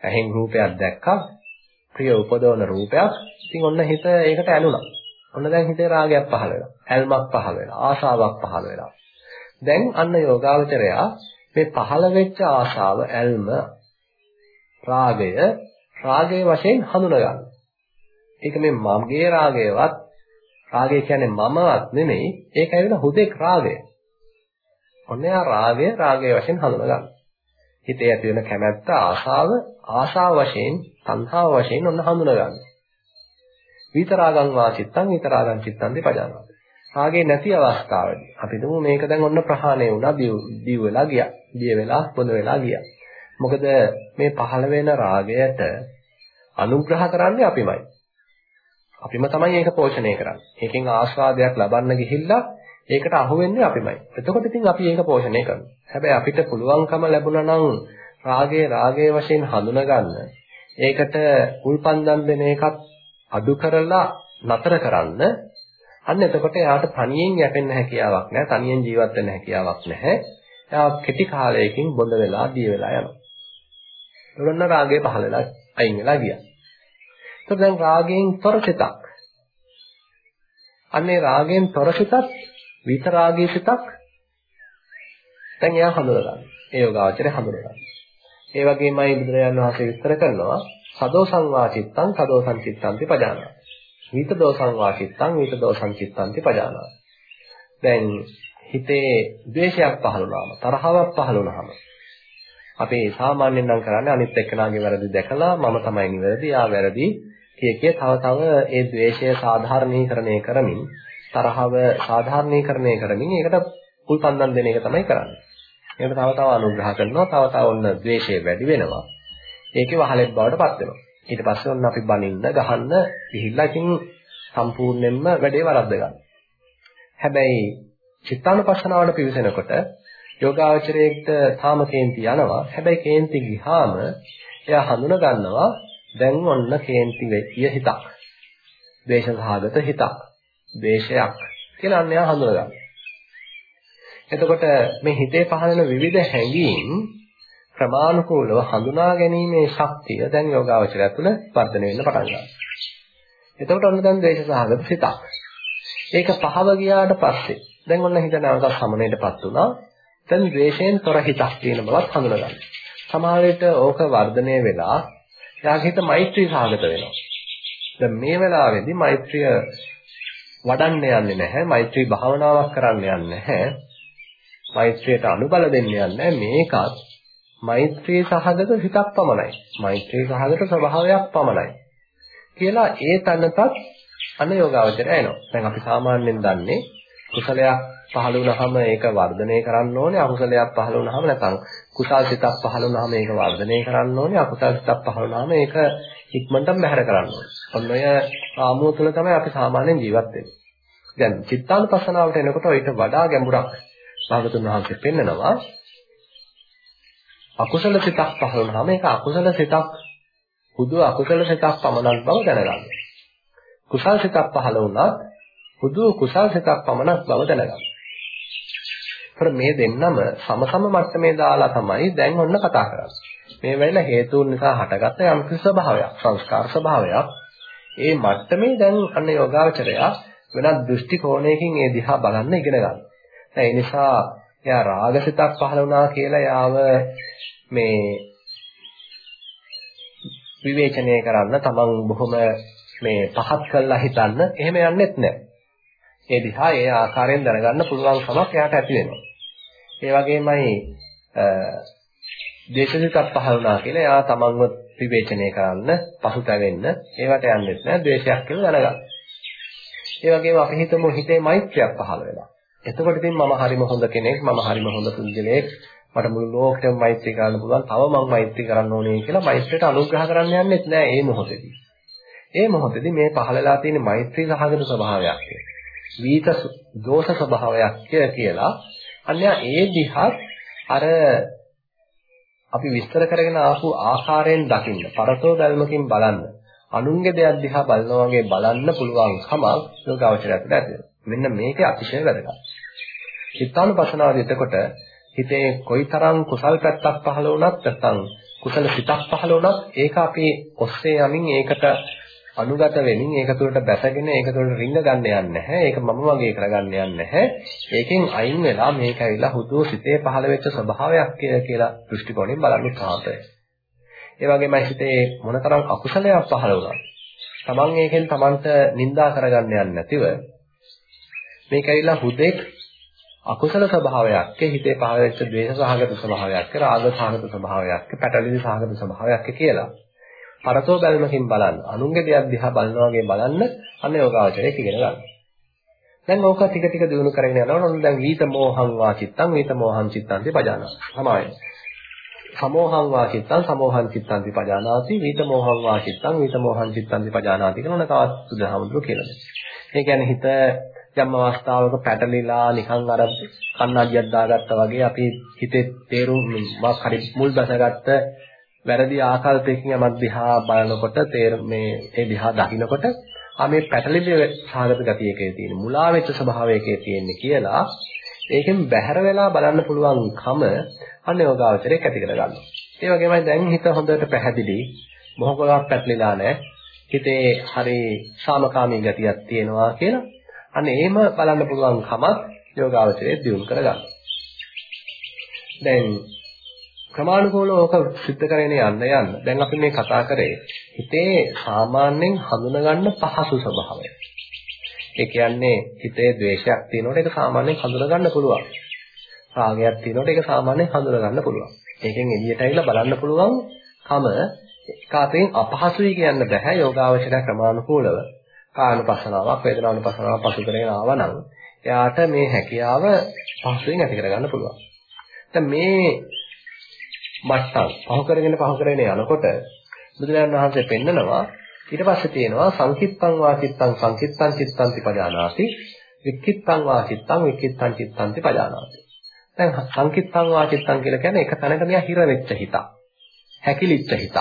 ඇහෙන් රූපයක් දැක්කා ප්‍රිය උපදවන රූපයක්. ඉතින් ඔන්න හිත ඒකට ඇලුනා. ඔන්න දැන් හිතේ රාගයක් පහළ වෙලා. ඇල්මක් පහළ වෙලා. ආශාවක් පහළ වෙලා. දැන් අන්න යෝගාවචරයා මේ පහළ වෙච්ච ආශාව ඇල්ම රාගය රාගයේ වශයෙන් හඳුනා ගන්න. ඒක මේ මගේ රාගයවත් රාගය කියන්නේ මමවත් නෙමෙයි ඒක ඇවිල්ලා හුදෙක් රාගය. ඔන්න යා රාගය රාගයේ වශයෙන් හඳුනා ගන්න. හිතේ ඇති වෙන කැමැත්ත ආශාව ආශාව වශයෙන් තණ්හාව වශයෙන් ඔන්න හඳුනා ගන්න. විතරාගං වාචිත්තං විතරාගං චිත්තං දෙපජානන. රාගේ නැති අවස්ථාවේදී අපි දුමු මේක දැන් ඔන්න ප්‍රහාණය වුණා දිව් වෙලා ගියා. දිය වෙලා පොඳ වෙලා ගියා. මොකද මේ පහළ වෙන රාගයට අනුග්‍රහ කරන්නේ අපිමයි. අපිම තමයි ඒක පෝෂණය කරන්නේ. ඒකෙන් ආස්වාදයක් ලබන්න ගිහිල්ලා ඒකට අහු වෙන්නේ අපිමයි. එතකොට ඉතින් අපි ඒක පෝෂණය කරනවා. හැබැයි අපිට පුළුවන්කම ලැබුණා නම් රාගයේ රාගයේ වශයෙන් හඳුනගන්න ඒකට උල්පන්දම් දෙන එකත් අඩු කරලා නතර කරන්න අන්න එතකොට එයාට තනියෙන් යැපෙන්න හැකියාවක් නැහැ තනියෙන් ජීවත් වෙන්න හැකියාවක් නැහැ එයා කෙටි කාලයකින් බොඳ වෙලා දිය වෙලා යනවා ඔන්න රාගය පහළ වෙලා අයින් වෙලා ගියා. එතකොට දැන් රාගයෙන් තොර සිතක්. අන්නේ රාගයෙන් තොර සිතක් විතරාගී සිතක් දැන් එයා හඳුනගන්න. ඒ යෝගාචරය හඳුනගන්න. ඒ වගේමයි බුදුරජාණන් වහන්සේ විස්තර කරනවා සදෝසං වාචිත්තං සදෝසං චිත්තංති පජානාති. විත දෝසං වාචිත්තං විත දෝසං චිත්තංති පජානාති. දැන් හිතේ ද්වේෂයක් පහළ වුණාම තරහාවක් පහළ වුණාම අපි සාමාන්‍යයෙන් නම් කරන්නේ අනිත් එක්කෙනාගේ වැරදි දැකලා මම තමයි නිවැරදි, යා වැරදි කිය කිය තව තව ඒ ද්වේෂය සාධාරණීකරණය කරමින් තරහව සාධාරණීකරණය කරමින් ඒකට උල්පන්දම් දෙන එක තමයි කරන්නේ. ඒකට තව තව අනුග්‍රහ කරනවා, තව තව ඔන්න ද්වේෂය වැඩි වෙනවා. ඒකේ වහලෙක් බවට පත් වෙනවා. ඊට පස්සේ ඔන්න අපි බනින්න, ගහන්න, පිළිලා ඉතින් සම්පූර්ණයෙන්ම වැඩේ වරද්ද ගන්නවා. හැබැයි චිත්තානුපස්සනාවට පිවිසෙනකොට යෝගාවචරයේට තාම කේන්ති යනවා. හැබැයි කේන්ති ගිහාම එයා හඳුන ගන්නවා දැන් ඔන්න කේන්ති වෙච්චිය හිතක්. ද්වේෂසහගත හිතක්. ද්වේෂයක් කියලා අන්න එයා හඳුන ගන්නවා. එතකොට මේ හිතේ පහළන විවිධ හැඟීම් ක්‍රමානුකූලව හඳුනා ගැනීමේ ශක්තිය දැන් යෝගාවචරය තුළ වර්ධනය වෙන්න පටන් ගන්නවා. එතකොට ඔන්න දැන් ද්වේෂසහගත හිතක්. ඒක පහව ගියාට පස්සේ දැන් ඔන්න හිත නැවතත් සමනයටපත් වුණා. දැන් ද්වේෂයෙන් තොර හිතක් තියෙන බවත් හඳුනගන්න. සමහර විට ඕක වර්ධනය වෙලා එයාගේ හිත මෛත්‍රී සාගත වෙනවා. දැන් මේ වෙලාවේදී මෛත්‍රිය වඩන්න යන්නේ නැහැ. මෛත්‍රී භාවනාවක් කරන්න යන්නේ නැහැ. මෛත්‍රියට අනුබල දෙන්න යන්නේ මේකත් මෛත්‍රී සහගත හිතක් පමණයි. මෛත්‍රී සහගත ස්වභාවයක් පමණයි. කියලා ඒ තැනටත් අනයෝගාවචරය එනවා. දැන් අපි සාමාන්‍යයෙන් දන්නේ කුසලයක් පහළ වුණාම ඒක වර්ධනය කරන්න ඕනේ අකුසලයක් පහළ වුණාම නැත්නම් කුසල් සිතක් පහළ වුණාම ඒක වර්ධනය කරන්න ඕනේ අකුසල් සිතක් පහළ වුණාම ඒක ඉක්මනටම බැහැර කරන්න ඕනේ. ඔන්න ඔය ආමුව තුළ තමයි අපි සාමාන්‍යයෙන් ජීවත් වෙන්නේ. දැන් චිත්තානුපස්සනාවට එනකොට ඊට වඩා ගැඹුරක් භාගතුන් වහන්සේ පෙන්නනවා. අකුසල සිතක් පහළ වුණාම ඒක අකුසල සිතක් හුදු අකුසල සිතක් පමණක් බව දැනගන්න. කුසල් සිතක් පහළ වුණත් හුදු කුසල් සිතක් පමණක් බව දැනගන්න. ඒතර මේ දෙන්නම සමසම මට්ටමේ දාලා තමයි දැන් ඔන්න කතා කරන්නේ. මේ වෙලාව හේතුන් නිසා හටගත්ත යම් කිසි ස්වභාවයක්, සංස්කාර ස්වභාවයක්. ඒ මට්ටමේ දැන් අන්න යෝගාවචරය වෙනත් දෘෂ්ටි කෝණයකින් ඒ දිහා බලන්න ඉගෙන ගන්නවා. ඒ නිසා එයා රාගසිතක් පහළ වුණා කියලා යාව මේ විවේචනය කරන්න තමන් බොහොම මේ පහත් කළා හිතන්න එහෙම යන්නෙත් නැහැ. ඒ දිහා ඒ ආකාරයෙන් දැනගන්න පුළුවන් කමක් එයාට ඇති වෙනවා. ඒ වගේමයි දේශසිතක් පහළ වුණා කියලා එයා තමන්ව විවේචනය කරන්න පසුතැවෙන්න ඒවට යන්නෙත් නැහැ ද්වේෂයක් කියලා දැනගන්න. ඒ වගේම අපි හිතමු හිතේ මෛත්‍රියක් පහළ වෙනවා. එතකොට ඉතින් මම හරිම හොඳ කෙනෙක් මම හරිම හොඳ පුද්ගලයෙක්. මට මුළු ලෝකෙම මෛත්‍රී කරන්න පුළුවන්. තව මම මෛත්‍රී කරන්න ඕනේ කියලා මෛත්‍රියට අනුග්‍රහ කරන්න යන්නෙත් නෑ මේ මොහොතේදී. මේ මොහොතේදී මේ පහළලා තියෙන මෛත්‍රී සහගත ස්වභාවයක් වීත දෝෂ ස්වභාවයක් කියලා. අන්‍ය ඒ දිහත් අර අපි විස්තර කරගෙන ආපු ආකාරයෙන් දකින්න පරතෝ බැල්මකින් බලන්න අනුන්ගේ දෙයක් දිහා බලනවා වගේ බලන්න පුළුවන් කමක් යෝගාවචරයට ඇති මෙන්න මේක අතිශය වැදගත්. චිත්තානුපසනාවදී එතකොට හිතේ කොයිතරම් කුසල් පැත්තක් පහළ වුණත් නැත්නම් කුසල සිතක් පහළ වුණත් ඒක අපි ඔස්සේ යමින් ඒකට අනුගත වෙමින් ඒක තුළට බැසගෙන ඒක තුළට රිංග ගන්න යන්නේ නැහැ. ඒක මම වගේ කරගන්න යන්නේ නැහැ. ඒකෙන් අයින් වෙලා මේක ඇවිල්ලා හුදු සිතේ පහළ වෙච්ච ස්වභාවයක් කියලා දෘෂ්ටි කෝණයෙන් බලන්න උත්සාහත ඒ වගේමයි හිතේ මොනතරම් අකුසලයක් පහළ වුණා. Taman ඒකෙන් Tamanට නිඳා කරගන්න යන්නේ නැතිව මේක ඇවිල්ලා හුදෙක් අකුසල ස්වභාවයක් හිතේ පහළ වෙච්ච ද්වේෂ සහගත ස්වභාවයක් රාග සහගත ස්වභාවයක් පැටලිලි සහගත ස්වභාවයක් කියලා පරතෝ බැලමකින් බලන්න අනුන්ගේ දෙයක් දිහා බලනවා වගේ බලන්න අන්න යෝගාවචරයේ ඉගෙන ගන්න. දැන් ඕක ටික ටික දිනු කරගෙන යනකොට ඔන්න දැන් වීත මෝහං වාචිත්තං වීත මෝහං චිත්තං පජානා. සමායයි. සමෝහං වාචිත්තං සමෝහං චිත්තං පජානාති වීත මෝහං වාචිත්තං වීත මෝහං චිත්තං පජානාති කියන ඔන්න තවත් සුදුහමඳුර කියලා. ඒ කියන්නේ හිත යම් අවස්ථාවක පැටලිලා නිකන් අර කන්නඩියක් දාගත්තා වගේ අපි හිතේ තේරුම් මාක් හරි මුල් බැසගත්ත වැරදි ආකල්පයකින් යමක් දිහා බලනකොට තේර මේ ඒ දිහා දකිනකොට ආ මේ පැටලිලි සාගත ගතියකේ තියෙන මුලා වෙච්ච ස්වභාවයකේ තියෙන්නේ කියලා ඒකෙන් බැහැර වෙලා බලන්න පුළුවන් කම අන්න යෝගාවචරයේ ඇති කර ගන්නවා. ඒ වගේමයි දැන් හිත හොඳට පැහැදිලි මොහොතක් පැටලිලා නැහැ. හිතේ හරි සාමකාමී ගතියක් තියෙනවා කියලා අන්න එහෙම බලන්න පුළුවන් කමක් යෝගාවචරයේ දියුණු කරගන්න. දැන් ක්‍රමානුකූලව ඕක සිද්ධ කරගෙන යන්න යන්න. දැන් අපි මේ කතා කරේ හිතේ සාමාන්‍යයෙන් හඳුනගන්න පහසු ස්වභාවය. ඒ කියන්නේ හිතේ ද්වේෂයක් තියෙනකොට ඒක සාමාන්‍යයෙන් හඳුනගන්න පුළුවන්. රාගයක් තියෙනකොට ඒක සාමාන්‍යයෙන් හඳුනගන්න පුළුවන්. ඒකෙන් එළියට ඇවිල්ලා බලන්න පුළුවන් කම කාතෙන් අපහසුයි කියන්න බෑ යෝගාවචර ක්‍රමානුකූලව. කායනුපස්සනාවක් වේදනානුපස්සනාවක් පසු කරගෙන ආවනම් එයාට මේ හැකියාව පහසුවෙන් ඇති කරගන්න පුළුවන්. දැන් මේ මට්ටම් පහු කරගෙන පහු කරගෙන යනකොට බුදුරජාණන් වහන්සේ පෙන්නනවා ඊට පස්සේ තියෙනවා සංකිට්තං වාචිත්තං සංකිට්තං චිත්තං පජානාති වික්කිට්තං වාචිත්තං වික්කිට්තං චිත්තං පජානාති. දැන් සංකිට්තං වාචිත්තං කියලා කියන්නේ එක තැනක මෙයා හිර වෙච්ච හිතක් හැකිලිච්ච හිතක්.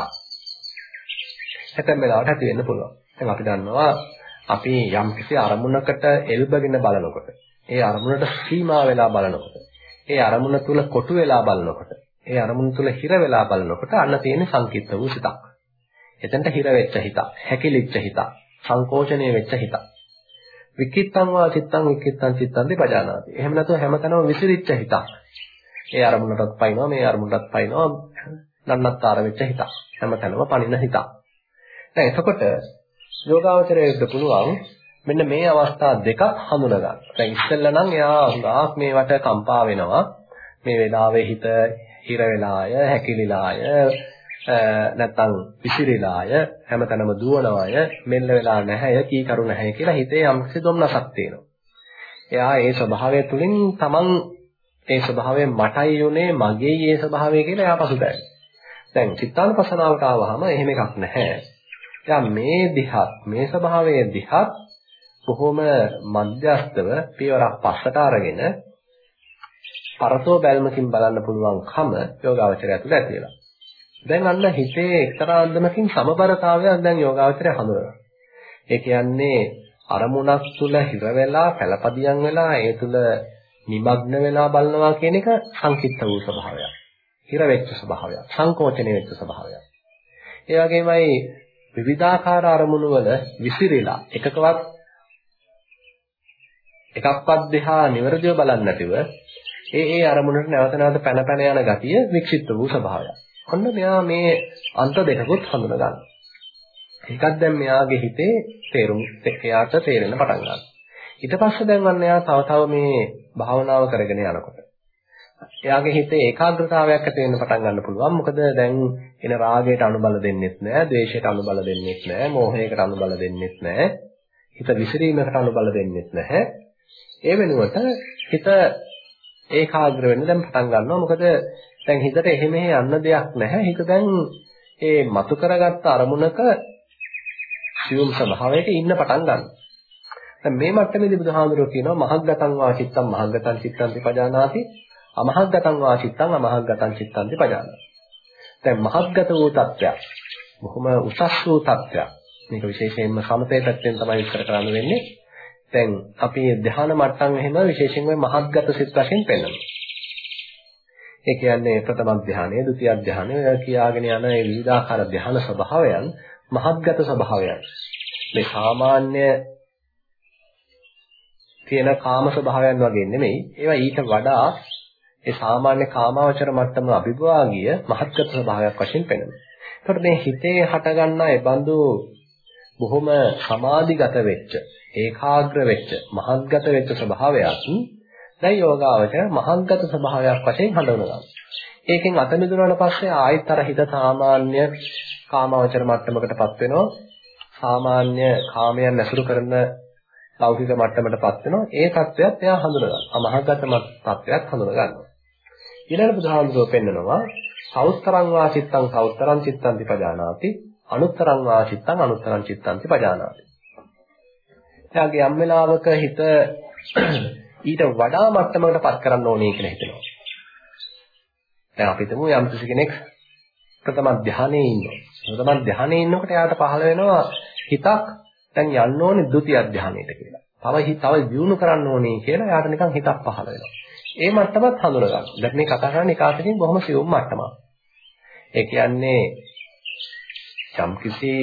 හැතැම් වෙලාවට ඇති වෙන්න පුළුවන්. දැන් අපි දන්නවා අපි යම් කිසි අරමුණකට එල්බගෙන බලනකොට ඒ අරමුණට සීමා වෙලා බලනකොට ඒ අරමුණ තුල කොටු වෙලා බලනකොට ඒ අරමුණ තුල හිර වෙලා බලනකොට අන්න තියෙන සංකිට්ත වූ සිතක් එතනට හිර වෙච්ච හිතක්, හැකිලිච්ච හිතක්, සංකෝචනීය වෙච්ච හිතක්. විකිත්තං වා චිත්තං විකිත්තං චිත්තං දිපජානාති. එහෙම නැතුව හැමතැනම විසිරිච්ච හිතක්. ඒ අරමුණටත් පයින්නවා, මේ අරමුණටත් පයින්නවා, නන්නත්තර වෙච්ච හිතක්. හැමතැනම පනින හිතක්. දැන් එතකොට යෝගාවචරයට පුළුවන් මෙන්න මේ අවස්ථා දෙකක් හඳුනා ගන්න. දැන් ඉස්සෙල්ලා නම් එයා හුඟක් මේවට කම්පා වෙනවා. මේ වෙලාවේ හිත හිර වෙලාය, හැකිලිලාය, නැත්තම් විසිරීලාය හැමතැනම දුවනවාය මෙල්ල වෙලා නැහැ කීකරු නැහැ කියලා හිතේ යම්කිසි දුම්නසක් තියෙනවා. එයා ඒ ස්වභාවය තුලින් තමන් ඒ ස්වභාවය මටයි යුනේ මගේ ඒ ස්වභාවය කියලා එයා පසුබෑයි. දැන් චිත්තානුපසනාවට ආවහම එහෙම එකක් නැහැ. එයා මේ දිහත් මේ ස්වභාවයේ දිහත් බොහොම මධ්‍යස්තව පියවරක් පස්සට අරගෙන පරතෝ බැල්මකින් බලන්න පුළුවන්කම යෝගාවචරය තුළ ඇති වෙනවා. දැන් අන්න හිතේ එක්තරා අන්දමකින් සමබරතාවයක් දැන් යෝගාවචරය හඳුනනවා. ඒ කියන්නේ අරමුණක් තුල හිර වෙලා, පළපදියම් වෙලා, ඒ තුල নিমগ্ন වෙලා බලනවා කියන එක සංකිට්ත වූ ස්වභාවයක්. හිර වෙච්ච ස්වභාවයක්, සංකෝචනය වෙච්ච ස්වභාවයක්. ඒ වගේමයි විවිධාකාර අරමුණු වල විසිරීලා එකකවත් එකක්වත් දෙහා නිවැරදිව බලන්නේ නැතිව ඒ ඒ අරමුණට නැවත නැවත පැන පැන යන ගතිය වික්ෂිප්ත වූ ස්වභාවයක්. ඔන්න මෙයා මේ අන්ත දෙකකුත් හඳුනා ගන්නවා. ඒකත් දැන් මෙයාගේ හිතේ තේරුම් එයාට තේරෙන්න පටන් ගන්නවා. ඊට පස්සේ දැන් අන්න එයා තව තව මේ භාවනාව කරගෙන යනකොට එයාගේ හිතේ ඒකාග්‍රතාවයක් ඇති වෙන්න පටන් ගන්න පුළුවන්. මොකද දැන් එන රාගයට අනුබල දෙන්නෙත් නැහැ, ද්වේෂයට අනුබල දෙන්නෙත් නැහැ, මෝහයකට අනුබල දෙන්නෙත් නැහැ. හිත විසිරීමකට අනුබල දෙන්නෙත් නැහැ. ඒ වෙනුවට හිත ඒකාග්‍ර වෙන්න දැන් පටන් ගන්නවා. මොකද දැන් හිතට එහෙම යන්න දෙයක් නැහැ. හිත දැන් ඒ මතු කරගත්ත අරමුණක සියුම් ස්වභාවයක ඉන්න පටන් ගන්නවා. දැන් මේ මට්ටමේදී බුදුහාමුදුරුවෝ කියනවා මහග්ගතං වාචිත්තං මහග්ගතං චිත්තං පජානාති අමහග්ගතං වාචිත්තං අමහග්ගතං චිත්තං පජානාති. දැන් මහග්ගත වූ තත්ත්වයක් බොහොම උසස් වූ තත්ත්වයක්. මේක විශේෂයෙන්ම සමතේ පැත්තෙන් තමයි විස්තර කරන්න වෙන්නේ. දැන් අපි ධ්‍යාන මට්ටම් එහෙම විශේෂයෙන්ම මහග්ගත සිත් වශයෙන් පෙන්වනවා. ඒ කියන්නේ ප්‍රථම ධානය, ဒုတိ ය ධානය කියාගෙන යන මේ විවිධාකාර ධාන ස්වභාවයන් මහත්ගත ස්වභාවයන්. මේ සාමාන්‍ය තියෙන කාම ස්වභාවයන් වගේ නෙමෙයි. ඒවා ඊට වඩා ඒ සාමාන්‍ය කාමාවචර මට්ටම අභිභවාගිය මහත්ගත ස්වභාවයක් වශයෙන් පෙනෙනවා. එතකොට මේ හිතේ හටගන්නා ඒ බඳු බොහොම සමාධිගත වෙච්ච, ඒකාග්‍ර වෙච්ච, මහත්ගත වෙච්ච ස්වභාවයක් දැන් යෝගාවචර මහංගත ස්වභාවයක් වශයෙන් හඳුනනවා. ඒකෙන් අත මිදුණාට පස්සේ ආයෙත් අර හිත සාමාන්‍ය කාමාවචර මට්ටමකටපත් වෙනවා. සාමාන්‍ය කාමයන් ඇසුරු කරන ලෞකික මට්ටමකටපත් වෙනවා. ඒ தත්වයක් එයා හඳුනගන්නවා. අමහගත තත්වයක් හඳුනගන්නවා. ඊළඟ බුදුහාමුදුරුවෝ පෙන්නනවා සෞත්තරං වාචිත්තං සෞත්තරං චිත්තං විපජානාති අනුත්තරං වාචිත්තං අනුත්තරං චිත්තං විපජානාති. එයාගේ යම් වෙලාවක හිත ඊට වඩා මට්ටමකට පත් කරන්න ඕනේ කියලා හිතෙනවා. දැන් අපි හිතමු යම් කෙනෙක් ප්‍රථම ධානයේ ඉන්නවා. ප්‍රථම ධානයේ ඉන්නකොට එයාට පහළ වෙනවා හිතක් දැන් යන්න ඕනේ ဒုတိ ය ධානයට කියලා. තව හිත තව දියුණු කරන්න ඕනේ කියලා එයාට නිකන් හිතක් පහළ වෙනවා. ඒ මට්ටමත් හඳුන ගන්න. දැන් මේ කතා කරන්නේ කාටකින් බොහොම සියුම් මට්ටමක්. ඒ කියන්නේ යම්කිසි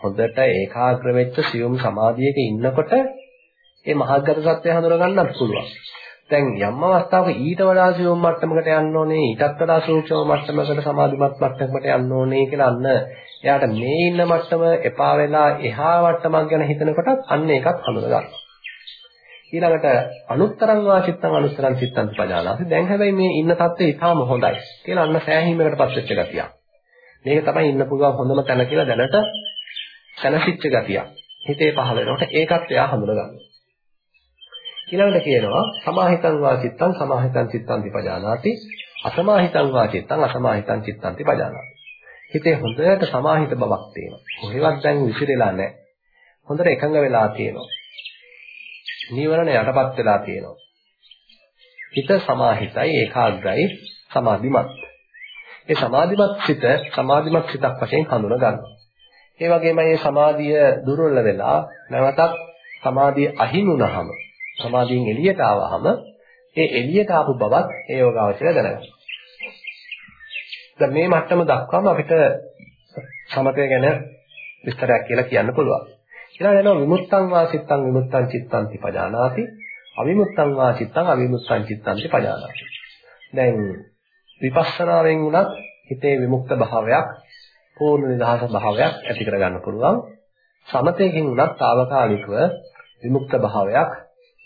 හොඳට ඒකාග්‍ර වෙච්ච සියුම් සමාධියක ඉන්නකොට ඒ මහත්ගත සත්‍යය හඳුනා ගන්නත් පුළුවන්. දැන් යම් අවස්ථාවක ඊට වඩා සියුම් මට්ටමකට යන්න ඕනේ, ඊටත් වඩා සූක්ෂම මට්ටමකට සමාධිමත් මට්ටමකට යන්න ඕනේ කියලා අන්න එයාට මේ ඉන්න මට්ටම එපා වෙලා එහා මට්ටමක් ගැන හිතනකොටත් අන්න ඒකත් හඳුනා ගන්නවා. ඊළඟට අනුත්තරං වාචිත්තං අනුත්තරං චිත්තං පජානාති. දැන් හැබැයි මේ ඉන්න தත්ත්වය ඊටාම හොඳයි. කියලා අන්න සෑහීමකටපත් වෙච්ච ගතියක්. මේක තමයි ඉන්න පුළුවන් හොඳම තැන කියලා දැනට සැනසෙච්ච ගතියක්. හිතේ පහළ වෙනකොට ඒකත් එයා හඳුනගන්නවා. ඊළඟට කියනවා සමාහිතං වාචිත්තං සමාහිතං චිත්තං විපජානාති අසමාහිතං වාචිත්තං අසමාහිතං චිත්තං විපජානාති හිතේ හොඳට සමාහිත බවක් තියෙනවා. කොහෙවත් දැන් විසිරෙලා නැහැ. හොඳට එකඟ වෙලා තියෙනවා. නීවරණ යටපත් වෙලා තියෙනවා. හිත සමාහිතයි ඒකාග්‍රයි සමාධිමත්. ඒ සමාධිමත් සිත සමාධිමත් සිතක් වශයෙන් හඳුන ගන්නවා. ඒ වගේම මේ සමාධිය දුර්වල වෙලා නැවතත් සමාධිය අහිමුනහම සමාධියෙන් එළියට ආවහම ඒ එළියට ආපු බවත් ඒ යෝගාවචරය දැනගන්නවා. දැන් මේ මට්ටම දක්වාම අපිට සමතය ගැන විස්තරයක් කියලා කියන්න පුළුවන්. ඊළඟ යනවා විමුක්තං වාසිත්තං විමුක්තං චිත්තං තිපජානාති අවිමුක්තං වාසිත්තං අවිමුක්තං චිත්තං තිපජානාති. දැන් විපස්සනාවෙන් උනත් හිතේ විමුක්ත භාවයක් පූර්ණ නිදහස භාවයක් ඇති කරගන්න පුළුවන්. සමතේකින් උනත් తాවකාලිකව විමුක්ත භාවයක්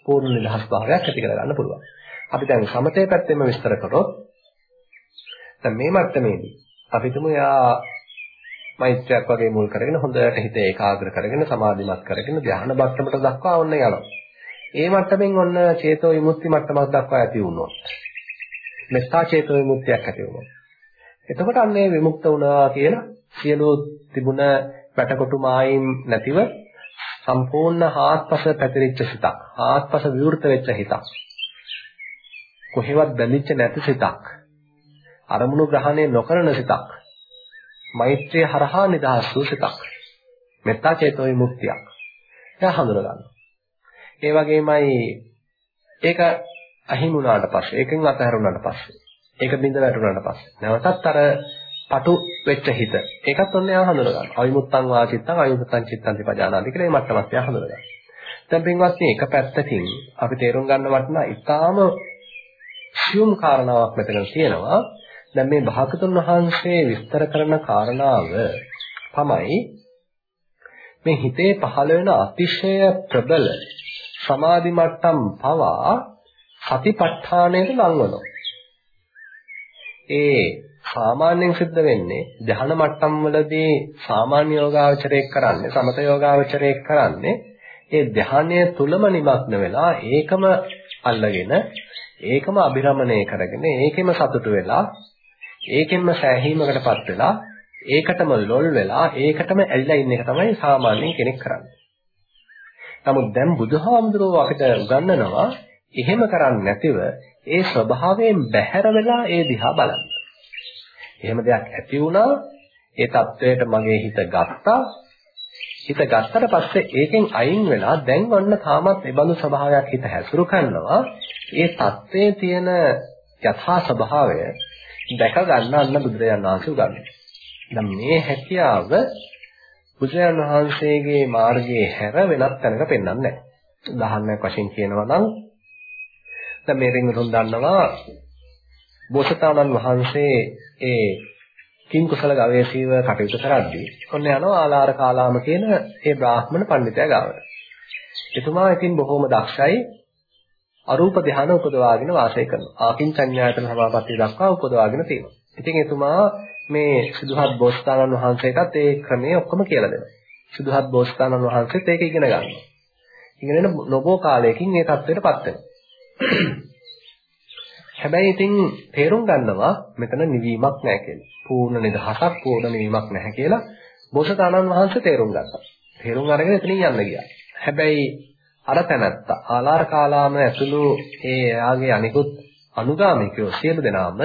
පූර්ණ නිදහස් භාවයක් ඇති කරගන්න පුළුවන්. අපි දැන් සමතේ පැත්තෙම විස්තර කරොත් දැන් මේ මට්ටමේදී අපි තුමු යා මෛත්‍රියක් වගේ මුල් කරගෙන හොඳට හිත ඒකාග්‍ර කරගෙන සමාධිමත් කරගෙන ධ්‍යාන මට්ටමට දක්වා ඔන්න යනවා. ඒ මට්ටමින් ඔන්න චේතෝ විමුක්ති මට්ටමක් දක්වා ඇති වුණොත් මෙත්තා චේතෝ විමුක්තියක් ඇති වුණොත් එතකොට අන්නේ විමුක්ත වුණා කියලා සියලු තිබුණ වැටකොටු මායින් නැතිව සම්පූර්ණ හාත්පස පැතිරිච්ච සිතක් හාත්පස විවෘත වෙච්ච හිතක් කොහෙවත් බැඳිච්ච නැති සිතක් අරමුණු ග්‍රහණය නොකරන සිතක් මෛත්‍රිය හරහා නිදහස් වූ සිතක්. මෙත්තා චේතෝ විමුක්තියක් එයා හඳුන ගන්නවා ඒ වගේමයි ඒක අහිමුණාට පස්සේ ඒකෙන් අතහැරුණාට පස්සේ ඒක බින්ද වැටුණාට පස්සේ නැවතත් අර පටු වෙච්ච හිත ඒකත් ඔන්න එයා හඳුන ගන්නවා අවිමුත්තං වාචිත්තං අවිමුත්තං චිත්තං දිපජානාති කියලා මේ මට්ටමත් එයා හඳුන ගන්නවා දැන් පින්වත්නි එක පැත්තකින් අපි තේරුම් ගන්න වටනා ඊටාම සියුම් කාරණාවක් මෙතන තියෙනවා. දැන් මේ භාගතුන් වහන්සේ විස්තර කරන කාරණාව තමයි මේ හිතේ පහළ වෙන අතිශය ප්‍රබල සමාධි මට්ටම් පවා සතිපට්ඨානයට ලංවනවා. ඒ සාමාන්‍යයෙන් සිද්ධ වෙන්නේ ධ්‍යාන මට්ටම් වලදී සාමාන්‍ය යෝගාවචරයක් කරන්නේ සමත යෝගාවචරයක් කරන්නේ ඒ ධ්‍යානය තුලම නිමග්න වෙලා ඒකම අල්ලගෙන ඒකම අභිරමණය කරගෙන ඒකෙම සතුටු වෙලා ඒකෙන්ම සෑහීමකටපත් වෙලා ඒකටම ලොල් වෙලා ඒකටම ඇලිලා ඉන්න එක තමයි සාමාන්‍ය කෙනෙක් කරන්නේ. නමුත් දැන් බුදුහාමුදුරුව අපිට උගන්වනවා එහෙම කරන්නේ නැතිව ඒ ස්වභාවයෙන් බැහැර වෙලා ඒ දිහා බලන්න. එහෙම දෙයක් ඇති වුණා ඒ தത്വයට මගේ හිත ගත්තා හිත ගත්තට පස්සේ ඒකෙන් අයින් වෙලා දැන් වන්න තාමත් ඒබඳු ස්වභාවයක් හිත හැසුරු කරනවා ඒ தත්ත්වයේ තියෙන යථා ස්වභාවය දැක ගන්න අන්න බුදුරජාණන් වහන්සේ උගන්වනවා. දැන් මේ හැකියාව බුදුරජාණන් වහන්සේගේ මාර්ගයේ හැර වෙනත් තැනක පෙන්වන්නේ නැහැ. උදාහරණයක් වශයෙන් කියනවා නම් දැන් මේ රින්ගුතුන් දන්නවා බෝසතාණන් වහන්සේ ඒ කිම් කුසල ගවේෂීව කටයුතු කරද්දී ඔන්න යනවා ආලාර කාලාම කියන ඒ බ්‍රාහ්මණ පඬිතයා ගාවට. එතුමා ඉතින් බොහොම දක්ෂයි අරූප ධානය උපදවාගෙන වාසය කරනවා. ආකින්චඤ්ඤායතන සමාපත්තිය දක්වා උපදවාගෙන තියෙනවා. ඉතින් එතුමා මේ සිදුහත් බෝසතාණන් වහන්සේටත් ඒ ක්‍රමය ඔක්කොම කියලා දෙනවා. සිදුහත් බෝසතාණන් වහන්සේත් ඒක ඉගෙන ගන්නවා. ඉගෙනගෙන නොබෝ කාලයකින් මේ தත්ත්වයටපත් වෙනවා. හැබැයි ඉතින් තේරුම් ගන්නවා මෙතන නිවීමක් නැහැ කියලා. පූර්ණ නිදහසක් පූර්ණ නිවීමක් නැහැ කියලා බෝසතාණන් වහන්සේ තේරුම් ගත්තා. තේරුම් අරගෙන එතනින් යන්න ගියා. හැබැයි අර තැනත්තා ආලාර කාලාම ඇතුළු ඒ එයාගේ අනිකුත් අනුගාමිකයෝ සියලු දෙනාම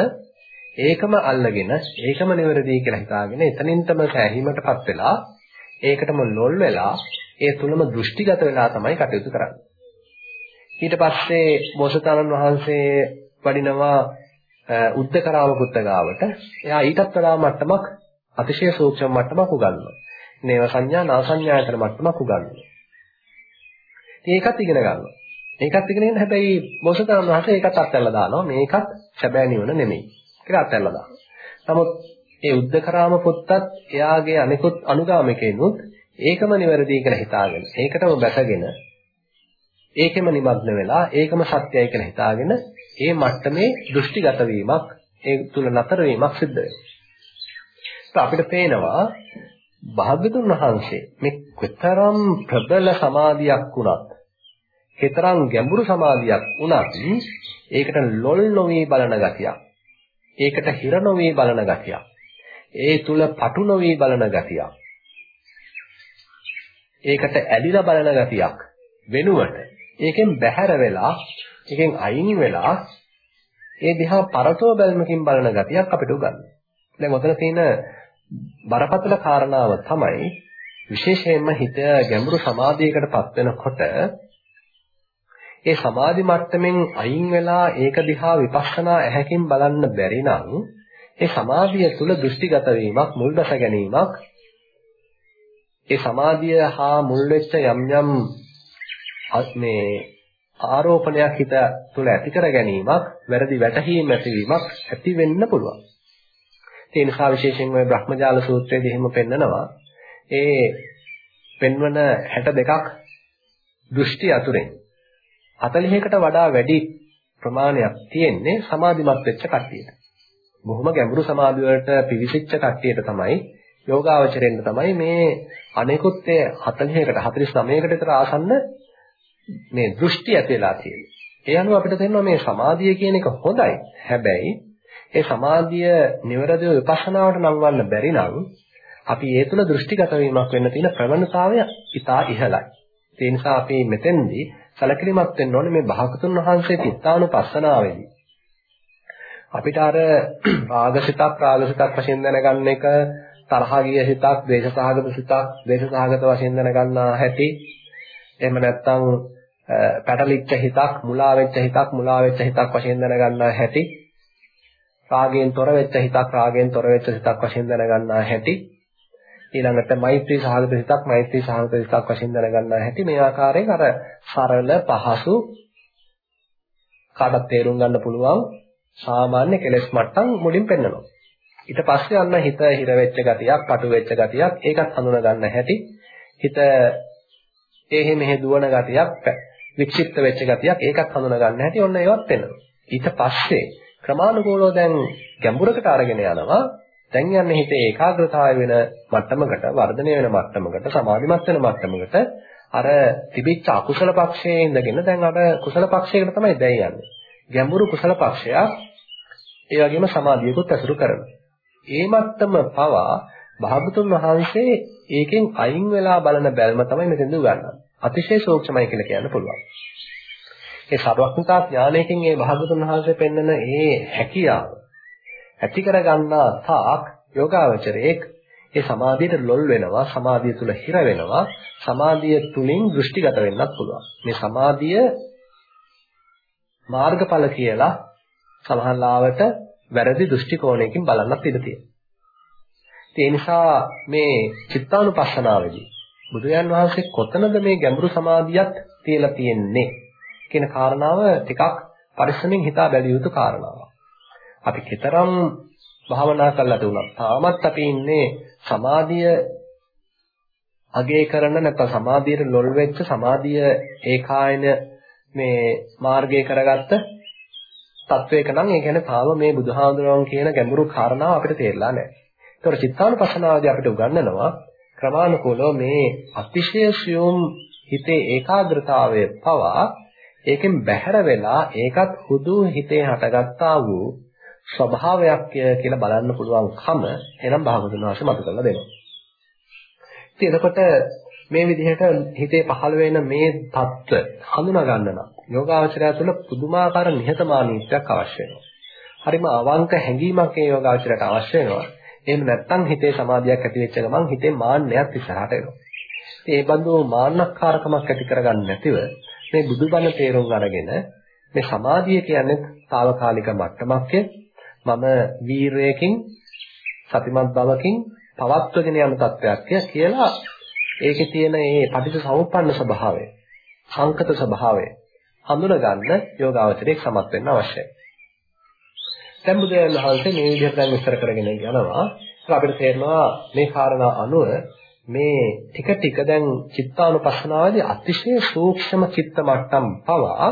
ඒකම අල්ලගෙන ඒකම නිවැරදි කියලා හිතාගෙන එතනින්ටම සෑහීමටපත් වෙලා ඒකටම ලොල් වෙලා ඒ තුලම දෘෂ්ටිගත වෙලා තමයි කටයුතු කරන්නේ. ඊට පස්සේ බෝසතාණන් වහන්සේ වඩිනවා උද්දකරාම පුත්තගාවට. එයා ඊටත් වඩා මට්ටමක් අතිශය සූක්ෂම මට්ටමක් උගන්වනවා. නේව සංඥා නාසඤ්ඤායතන මට්ටමක් උගන්වනවා. ඒකත් ඉගෙන ගන්නවා. ඒකත් ඉගෙනගෙන හැබැයි බෝසතාණන් වහන්සේ ඒකත් අත්හැරලා දානවා. මේකත් සැබෑ නිවන නෙමෙයි. කියලා අත්හැරලා දානවා. නමුත් ඒ උද්දකරාම පුත්තත් එයාගේ අනිකුත් අනුගාමිකයිනුත් ඒකම නිවැරදි කියලා හිතාගෙන ඒකටම බැසගෙන ඒකෙම නිමග්න වෙලා ඒකම සත්‍යයි කියලා හිතාගෙන ඒ මට්ටමේ දෘෂ්ටිගත වීමක් ඒ තුල නතර වීමක් සිද්ධ වෙනවා. අපිට පේනවා භාග්‍යතුන් වහන්සේ මේ කොතරම් ප්‍රබල සමාධියක් වුණත්, කොතරම් ගැඹුරු සමාධියක් වුණත් ඒකට ලොල් නොවි බලන ගතියක්. ඒකට හිර නොවි බලන ගතියක්. ඒ තුල පටු නොවි බලන ගතියක්. ඒකට ඇලිලා බලන ගතියක් වෙනුවට ඒකෙන් බැහැර වෙලා ඒකෙන් අයින් වෙලා ඒ දිහා පරතෝ බැල්මකින් බලන ගතියක් අපිට උගන්වනවා. දැන් ඔතන තියෙන බරපතල කාරණාව තමයි විශේෂයෙන්ම හිත ගැඹුරු සමාධියකටපත් වෙනකොට ඒ සමාධි මට්ටමින් අයින් වෙලා ඒක දිහා විපස්සනා ඇහැකින් බලන්න බැරි නම් ඒ සමාධිය තුල දෘෂ්ටිගත වීමක් මුල් බැස ගැනීමක් ඒ සමාධිය හා මුල් වෙච්ච යම් යම් මේ ආරෝපණයක් හිත තුළ ඇති කර ගැනීමක් වැරදි වැටහීම් ඇතිවීමක් ඇති වෙන්න පුළුවන්. ඒ නිසා විශේෂයෙන්ම ඔය බ්‍රහ්මජාල සූත්‍රයේදී එහෙම පෙන්නනවා. ඒ පෙන්වන 62ක් දෘෂ්ටි අතුරෙන් 40කට වඩා වැඩි ප්‍රමාණයක් තියෙන්නේ සමාධිමත් වෙච්ච කට්ටියට. බොහොම ගැඹුරු සමාධි වලට පිවිසිච්ච කට්ටියට තමයි යෝගාවචරෙන්න තමයි මේ අනෙකුත් 40කට 49කට විතර ආසන්න මේ දෘෂ්ටි ඇති වෙලා තියෙන්නේ. ඒ අනුව අපිට තේරෙනවා මේ සමාධිය කියන එක හොඳයි. හැබැයි ඒ සමාධිය නිවැරදිව විපස්සනාවට නංවන්න බැරි නම් අපි ඒ තුල දෘෂ්ටිගත වීමක් වෙන්න තියෙන ප්‍රවණතාවය ඉතා ඉහළයි. ඒ නිසා අපි මෙතෙන්දී සැලකිලිමත් වෙන්න ඕනේ මේ භාගතුන් වහන්සේ තිත්තානුපස්සනාවේදී. අපිට අර රාගසිතක් රාගසිතක් වශයෙන් දැනගන්න එක තරහ ගිය හිතක්, දේශසහගත සිතක්, දේශසහගත වශයෙන් දැනගන්න හැටි. එහෙම නැත්නම් පැටලිච්ච හිතක්, මුලා වෙච්ච හිතක්, මුලා වෙච්ච හිතක් වශයෙන් දැනගන්නා හැටි, රාගයෙන් තොර වෙච්ච හිතක්, රාගයෙන් තොර වෙච්ච හිතක් වශයෙන් දැනගන්නා හැටි, ඊළඟට මෛත්‍රී සහගත හිතක්, මෛත්‍රී සහගත හිතක් වශයෙන් දැනගන්නා හැටි මේ ආකාරයෙන් අර සරල පහසු කාටත් තේරුම් ගන්න පුළුවන් සාමාන්‍ය කෙලෙස් මට්ටම් මුලින් පෙන්නනවා. ඊට පස්සේ අන්න හිත හිර වෙච්ච ගතියක්, පටු වෙච්ච ගතියක්, ඒකත් හඳුනා ගන්න හැටි, හිත එහෙ මෙහෙ දුවන ගතියක් වික්ෂිප්ත වෙච්ච ගතියක් ඒකත් හඳුනා ගන්න හැටි ඔන්න ඒවත් වෙනවා. ඊට පස්සේ ක්‍රමානුකූලව දැන් ගැඹුරකට අරගෙන යනවා. දැන් යන්නේ හිතේ ඒකාග්‍රතාවය වෙන මට්ටමකට, වර්ධනය වෙන මට්ටමකට, සමාධිමත් වෙන මට්ටමකට අර තිබිච්ච අකුසල පක්ෂයේ ඉඳගෙන දැන් අර කුසල පක්ෂයකට තමයි දැන් යන්නේ. ගැඹුරු කුසල පක්ෂයක් ඒ වගේම සමාධියකුත් ඇසුරු කරනවා. ඒ මට්ටම පවා භාගතුන් වහන්සේ ඒකෙන් අයින් වෙලා බලන බැල්ම තමයි මෙතෙන්ද උගන්වන්නේ. අතිශය සූක්ෂමයි කියලා කියන්න පුළුවන්. ඒ සර්වඥතා ඥානයෙන් මේ භාගතුන් වහන්සේ පෙන්වන ඒ හැකියාව ඇති කරගන්නා තාක් යෝගාවචරයේ ඒ සමාධියට ලොල් වෙනවා සමාධිය තුල හිර වෙනවා සමාධිය තුලින් දෘෂ්ටිගත වෙන්නත් පුළුවන් මේ සමාධිය මාර්ගඵල කියලා සමහරලාවට වැරදි දෘෂ්ටි කෝණයකින් බලන්නත් ඉඩ තියෙනවා ඒ නිසා මේ චිත්තානුපස්සනාවේදී බුදුරජාන් වහන්සේ කොතනද මේ ගැඹුරු සමාධියක් තියලා තියෙන්නේ කියන කාරණාව ටිකක් පරිස්සමෙන් හිතා බැලිය යුතු කාරණාවක්. අපි කතරම් භාවනා කළාද උනත් තාමත් අපි ඉන්නේ සමාධිය අගේ කරන නැත්නම් සමාධියට ලොල් වෙච්ච සමාධිය ඒකායන මේ මාර්ගය කරගත්ත තත්වයක නම් ඒ කියන්නේ තාම මේ බුදුහාඳුනන් කියන ගැඹුරු කාරණාව අපිට තේරලා නැහැ. ඒතර චිත්තානුපස්සනාවේදී අපිට උගන්වනවා ක්‍රමානුකූලව මේ අතිශය සියුම් හිතේ ඒකාග්‍රතාවය පවා ඒකෙන් බැහැර වෙලා ඒකත් හුදු හිතේ හටගත්තා වූ ස්වභාවයක් කියලා බලන්න පුළුවන්කම එනම් භාගතුන් වහන්සේ මතක කරලා දෙනවා. ඉතින් එතකොට මේ විදිහට හිතේ පහළ වෙන මේ தত্ত্ব හඳුනා ගන්න නම් යෝගාචරය තුළ පුදුමාකාර නිහතමානීත්වයක් අවශ්‍ය වෙනවා. හරිම අවංක හැඟීමක් ඒ යෝගාචරයට අවශ්‍ය වෙනවා. එහෙම නැත්නම් හිතේ සමාධියක් ඇති වෙච්ච ගමන් හිතේ මාන්නයක් ඉස්සරහට එනවා. ඉතින් ඒ බඳු මාන්නක්කාරකමක් ඇති කරගන්න නැතිව මේ බුදුබණ තේරුම් අරගෙන මේ සමාධිය කියන්නේ తాවකාලික මට්ටමක් මම වීරයකින් සතිමත් බවකින් පවත්වගෙන යන තත්වයක් කියලා ඒකේ තියෙන මේ පටිච්චසමුප්පන්න ස්වභාවය සංකත ස්වභාවය හඳුනගන්න යෝගාවචරයේ සමත් වෙන්න අවශ්‍යයි. දැන් බුදුරජාණන් වහන්සේ මේ විදිහට දැන් විස්තර කරගෙන යනවා. අපිට තේරෙනවා මේ කාරණා අනුව මේ ටික ටික දැන් චිත්තානුපස්සනාවේදී අතිශය සූක්ෂම චිත්ත මට්ටම් පවා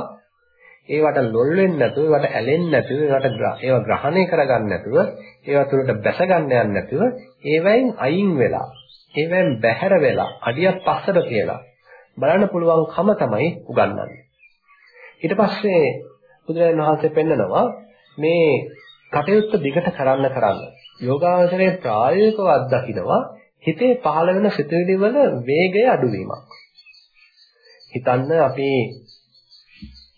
ඒවට ලොල් වෙන්නේ නැතුව ඒවට ඇලෙන්නේ නැතුව ඒවට ඒවා ග්‍රහණය කරගන්න නැතුව ඒවා තුළට බැස ගන්න යන්නේ නැතුව ඒවෙන් අයින් වෙලා ඒවෙන් බැහැර වෙලා අඩියක් පස්සට කියලා බලන්න පුළුවන්කම තමයි උගන්වන්නේ ඊට පස්සේ බුදුරජාණන් වහන්සේ පෙන්නනවා මේ කටයුත්ත දිගට කරන්න කරන්න යෝගාවචරයේ ප්‍රායෝගිකව අත්දකින්නවා හිතේ පහළ වෙන සිතුවිලි වල වේගය අඩුවීමක්. හිතන්න අපි